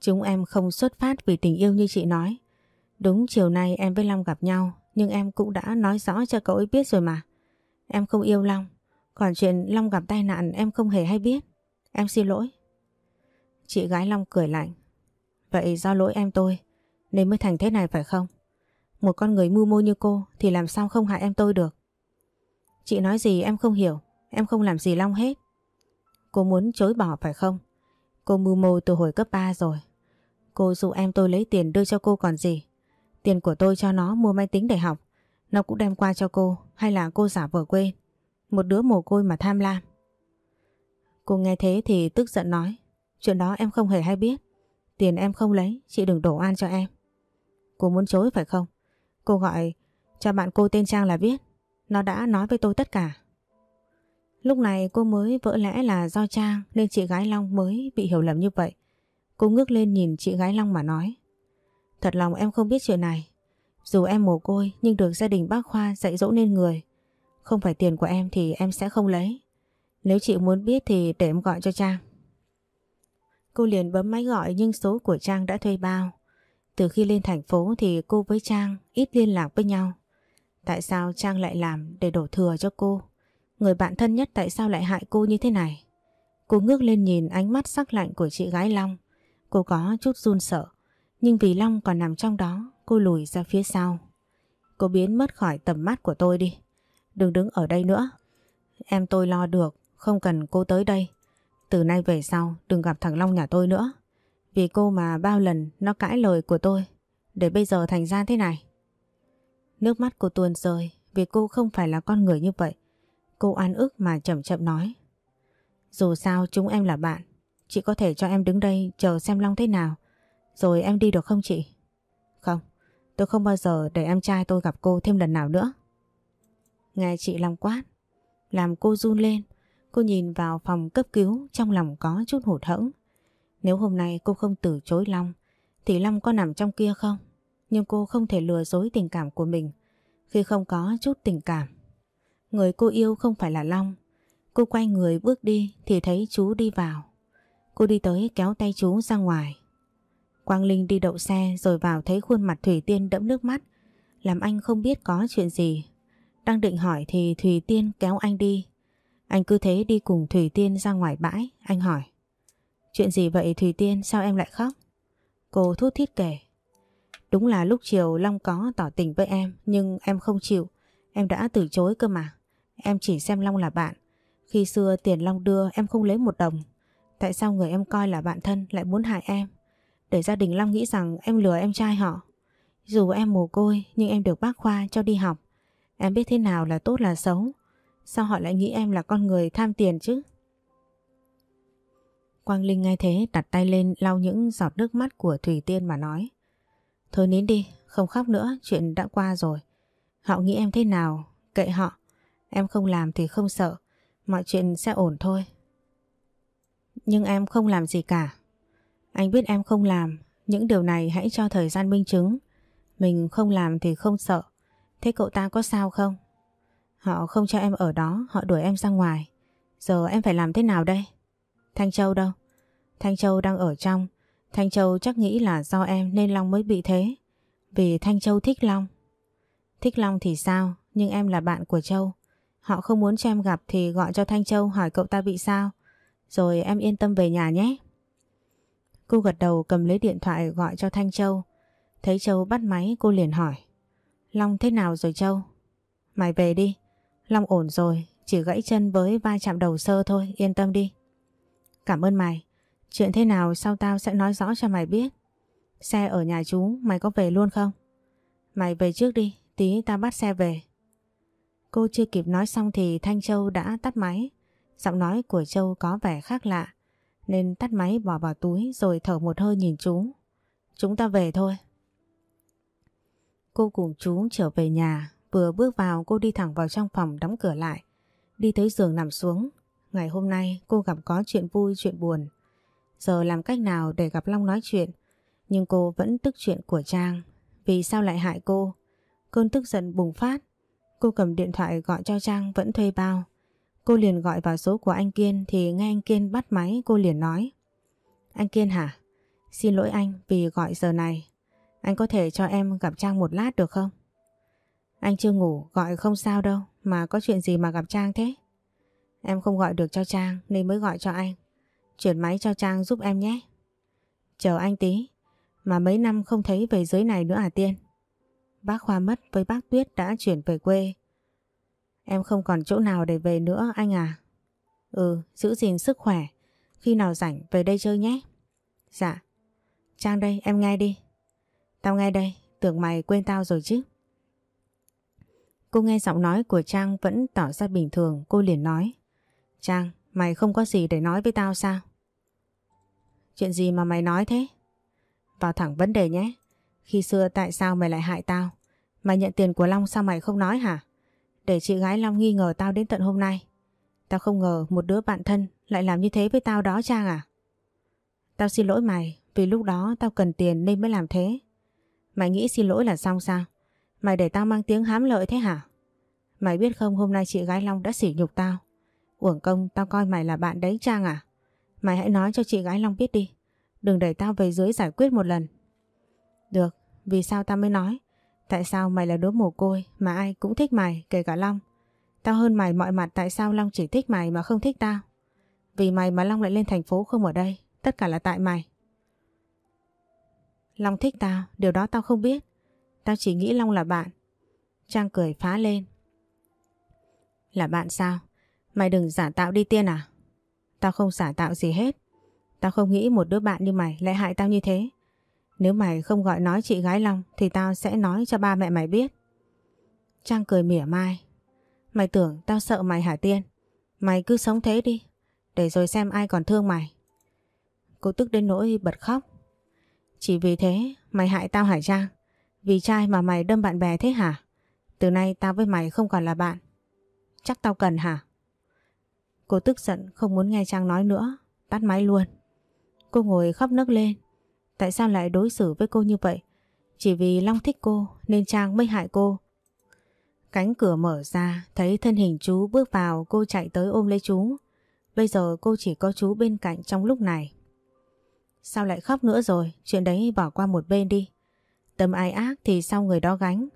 S1: Chúng em không xuất phát vì tình yêu như chị nói. Đúng chiều nay em với Long gặp nhau, nhưng em cũng đã nói rõ cho cậu ấy biết rồi mà. Em không yêu Long. Còn chuyện Long gặp tai nạn em không hề hay biết. Em xin lỗi. Chị gái Long cười lạnh. Vậy do lỗi em tôi, nên mới thành thế này phải không? Một con người mưu mô như cô thì làm sao không hại em tôi được? Chị nói gì em không hiểu. Em không làm gì Long hết. Cô muốn chối bỏ phải không? Cô mưu mô từ hồi cấp 3 rồi. Cô dụ em tôi lấy tiền đưa cho cô còn gì. Tiền của tôi cho nó mua máy tính để học. Nó cũng đem qua cho cô hay là cô giả vờ quên. Một đứa mồ côi mà tham lam. Cô nghe thế thì tức giận nói. Chuyện đó em không hề hay biết. Tiền em không lấy, chị đừng đổ an cho em. Cô muốn chối phải không? Cô gọi, cho bạn cô tên Trang là biết. Nó đã nói với tôi tất cả. Lúc này cô mới vỡ lẽ là do Trang nên chị gái Long mới bị hiểu lầm như vậy. Cô ngước lên nhìn chị gái Long mà nói. Thật lòng em không biết chuyện này. Dù em mồ côi, nhưng được gia đình bác Khoa dạy dỗ nên người. Không phải tiền của em thì em sẽ không lấy. Nếu chị muốn biết thì để em gọi cho Trang. Cô liền bấm máy gọi nhưng số của Trang đã thuê bao. Từ khi lên thành phố thì cô với Trang ít liên lạc với nhau. Tại sao Trang lại làm để đổ thừa cho cô? Người bạn thân nhất tại sao lại hại cô như thế này? Cô ngước lên nhìn ánh mắt sắc lạnh của chị gái Long. Cô có chút run sợ. Nhưng vì Long còn nằm trong đó, cô lùi ra phía sau. Cô biến mất khỏi tầm mắt của tôi đi. Đừng đứng ở đây nữa. Em tôi lo được, không cần cô tới đây. Từ nay về sau, đừng gặp thằng Long nhà tôi nữa. Vì cô mà bao lần nó cãi lời của tôi, để bây giờ thành ra thế này. Nước mắt cô tuôn rơi vì cô không phải là con người như vậy. Cô an ức mà chậm chậm nói. Dù sao chúng em là bạn, chị có thể cho em đứng đây chờ xem Long thế nào. Rồi em đi được không chị? Không, tôi không bao giờ để em trai tôi gặp cô thêm lần nào nữa. Nghe chị Long quát, làm cô run lên. Cô nhìn vào phòng cấp cứu trong lòng có chút hụt hẫng. Nếu hôm nay cô không từ chối Long, thì Long có nằm trong kia không? Nhưng cô không thể lừa dối tình cảm của mình khi không có chút tình cảm. Người cô yêu không phải là Long. Cô quay người bước đi thì thấy chú đi vào. Cô đi tới kéo tay chú ra ngoài. Quang Linh đi đậu xe rồi vào thấy khuôn mặt Thủy Tiên đẫm nước mắt. Làm anh không biết có chuyện gì. Đang định hỏi thì Thủy Tiên kéo anh đi. Anh cứ thế đi cùng Thủy Tiên ra ngoài bãi. Anh hỏi. Chuyện gì vậy, Thùy Tiên sao em lại khóc? Cô thút thít kể. Đúng là lúc chiều Long có tỏ tình với em, nhưng em không chịu. Em đã từ chối cơ mà. Em chỉ xem Long là bạn. Khi xưa tiền Long đưa, em không lấy một đồng. Tại sao người em coi là bạn thân lại muốn hại em? Để gia đình Long nghĩ rằng em lừa em trai họ. Dù em mồ côi, nhưng em được bác Khoa cho đi học. Em biết thế nào là tốt là xấu. Sao họ lại nghĩ em là con người tham tiền chứ? Quang Linh nghe thế đặt tay lên lau những giọt nước mắt của Thủy Tiên mà nói. Thôi nín đi, không khóc nữa, chuyện đã qua rồi. Họ nghĩ em thế nào, kệ họ. Em không làm thì không sợ, mọi chuyện sẽ ổn thôi. Nhưng em không làm gì cả. Anh biết em không làm, những điều này hãy cho thời gian minh chứng. Mình không làm thì không sợ. Thế cậu ta có sao không? Họ không cho em ở đó, họ đuổi em ra ngoài. Giờ em phải làm thế nào đây? Thanh Châu đâu? Thanh Châu đang ở trong. Thanh Châu chắc nghĩ là do em nên Long mới bị thế. Vì Thanh Châu thích Long. Thích Long thì sao? Nhưng em là bạn của Châu. Họ không muốn cho em gặp thì gọi cho Thanh Châu hỏi cậu ta bị sao. Rồi em yên tâm về nhà nhé. Cô gật đầu cầm lấy điện thoại gọi cho Thanh Châu. Thấy Châu bắt máy cô liền hỏi. Long thế nào rồi Châu? Mày về đi. Long ổn rồi, chỉ gãy chân với va chạm đầu sơ thôi, yên tâm đi. Cảm ơn mày. Chuyện thế nào sau tao sẽ nói rõ cho mày biết. Xe ở nhà chú, mày có về luôn không? Mày về trước đi, tí tao bắt xe về. Cô chưa kịp nói xong thì Thanh Châu đã tắt máy. Giọng nói của Châu có vẻ khác lạ, nên tắt máy bỏ vào túi rồi thở một hơi nhìn chú. Chúng ta về thôi. Cô cùng chú trở về nhà, vừa bước vào cô đi thẳng vào trong phòng đóng cửa lại. Đi tới giường nằm xuống. Ngày hôm nay cô gặp có chuyện vui chuyện buồn. Giờ làm cách nào để gặp Long nói chuyện. Nhưng cô vẫn tức chuyện của Trang. Vì sao lại hại cô? Cơn tức giận bùng phát. Cô cầm điện thoại gọi cho Trang vẫn thuê bao. Cô liền gọi vào số của anh Kiên thì nghe anh Kiên bắt máy cô liền nói. Anh Kiên hả? Xin lỗi anh vì gọi giờ này. Anh có thể cho em gặp Trang một lát được không? Anh chưa ngủ, gọi không sao đâu, mà có chuyện gì mà gặp Trang thế? Em không gọi được cho Trang nên mới gọi cho anh. Chuyển máy cho Trang giúp em nhé. Chờ anh tí, mà mấy năm không thấy về dưới này nữa à Tiên? Bác Khoa mất với bác Tuyết đã chuyển về quê. Em không còn chỗ nào để về nữa anh à? Ừ, giữ gìn sức khỏe. Khi nào rảnh về đây chơi nhé. Dạ. Trang đây, em nghe đi. Tao nghe đây, tưởng mày quên tao rồi chứ. Cô nghe giọng nói của Trang vẫn tỏ ra bình thường, cô liền nói. Trang, mày không có gì để nói với tao sao? Chuyện gì mà mày nói thế? Vào thẳng vấn đề nhé. Khi xưa tại sao mày lại hại tao? Mày nhận tiền của Long sao mày không nói hả? Để chị gái Long nghi ngờ tao đến tận hôm nay. Tao không ngờ một đứa bạn thân lại làm như thế với tao đó Trang à? Tao xin lỗi mày vì lúc đó tao cần tiền nên mới làm thế. Mày nghĩ xin lỗi là xong sao? Mày để tao mang tiếng hám lợi thế hả? Mày biết không hôm nay chị gái Long đã sỉ nhục tao. Uổng công tao coi mày là bạn đấy Trang à? Mày hãy nói cho chị gái Long biết đi. Đừng để tao về dưới giải quyết một lần. Được, vì sao tao mới nói? Tại sao mày là đứa mồ côi mà ai cũng thích mày kể cả Long? Tao hơn mày mọi mặt tại sao Long chỉ thích mày mà không thích tao? Vì mày mà Long lại lên thành phố không ở đây. Tất cả là tại mày. Long thích tao, điều đó tao không biết. Tao chỉ nghĩ Long là bạn. Trang cười phá lên. Là bạn sao? Mày đừng giả tạo đi tiên à? Tao không giả tạo gì hết. Tao không nghĩ một đứa bạn như mày lại hại tao như thế. Nếu mày không gọi nói chị gái Long thì tao sẽ nói cho ba mẹ mày biết. Trang cười mỉa mai. Mày tưởng tao sợ mày hả Tiên? Mày cứ sống thế đi. Để rồi xem ai còn thương mày. Cô tức đến nỗi bật khóc. Chỉ vì thế mày hại tao hả Trang? Vì trai mà mày đâm bạn bè thế hả? Từ nay tao với mày không còn là bạn. Chắc tao cần hả? Cô tức giận không muốn nghe Trang nói nữa. Tắt máy luôn. Cô ngồi khóc nấc lên. Tại sao lại đối xử với cô như vậy? Chỉ vì Long thích cô nên Trang mới hại cô. Cánh cửa mở ra, thấy thân hình chú bước vào, cô chạy tới ôm lấy chú. Bây giờ cô chỉ có chú bên cạnh trong lúc này. Sao lại khóc nữa rồi, chuyện đấy bỏ qua một bên đi. Tâm ai ác thì sau người đó gánh.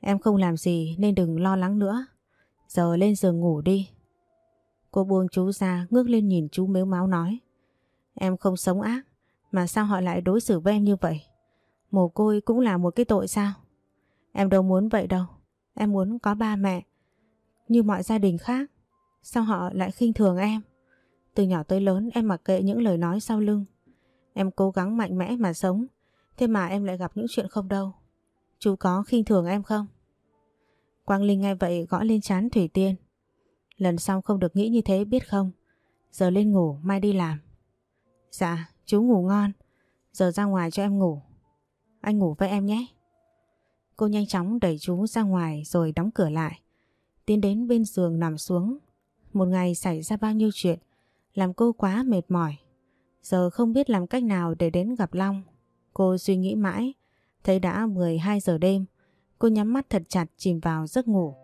S1: Em không làm gì nên đừng lo lắng nữa. Giờ lên giường ngủ đi. Cô buông chú ra ngước lên nhìn chú mếu máu nói. Em không sống ác, mà sao họ lại đối xử với em như vậy? Mồ côi cũng là một cái tội sao? Em đâu muốn vậy đâu. Em muốn có ba mẹ. Như mọi gia đình khác. Sao họ lại khinh thường em? Từ nhỏ tới lớn em mặc kệ những lời nói sau lưng. Em cố gắng mạnh mẽ mà sống. Thế mà em lại gặp những chuyện không đâu. Chú có khinh thường em không? Quang Linh nghe vậy gõ lên chán Thủy Tiên. Lần sau không được nghĩ như thế biết không? Giờ lên ngủ, mai đi làm. Dạ, chú ngủ ngon. Giờ ra ngoài cho em ngủ. Anh ngủ với em nhé. Cô nhanh chóng đẩy chú ra ngoài rồi đóng cửa lại. Tiến đến bên giường nằm xuống. Một ngày xảy ra bao nhiêu chuyện, làm cô quá mệt mỏi. Giờ không biết làm cách nào để đến gặp Long. Cô suy nghĩ mãi, thấy đã 12 giờ đêm. Cô nhắm mắt thật chặt chìm vào giấc ngủ.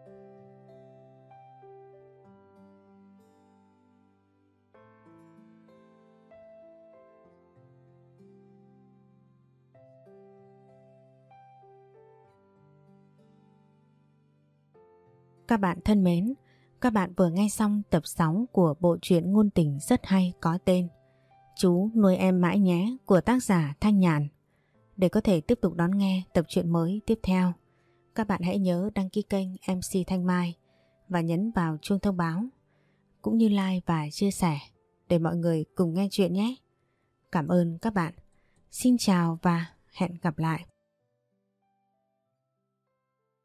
S1: Các bạn thân mến, các bạn vừa nghe xong tập 6 của bộ truyện ngôn tình rất hay có tên Chú nuôi em mãi nhé của tác giả Thanh Nhàn. Để có thể tiếp tục đón nghe tập truyện mới tiếp theo, các bạn hãy nhớ đăng ký kênh MC Thanh Mai và nhấn vào chuông thông báo, cũng như like và chia sẻ để mọi người cùng nghe chuyện nhé. Cảm ơn các bạn. Xin chào và hẹn gặp lại.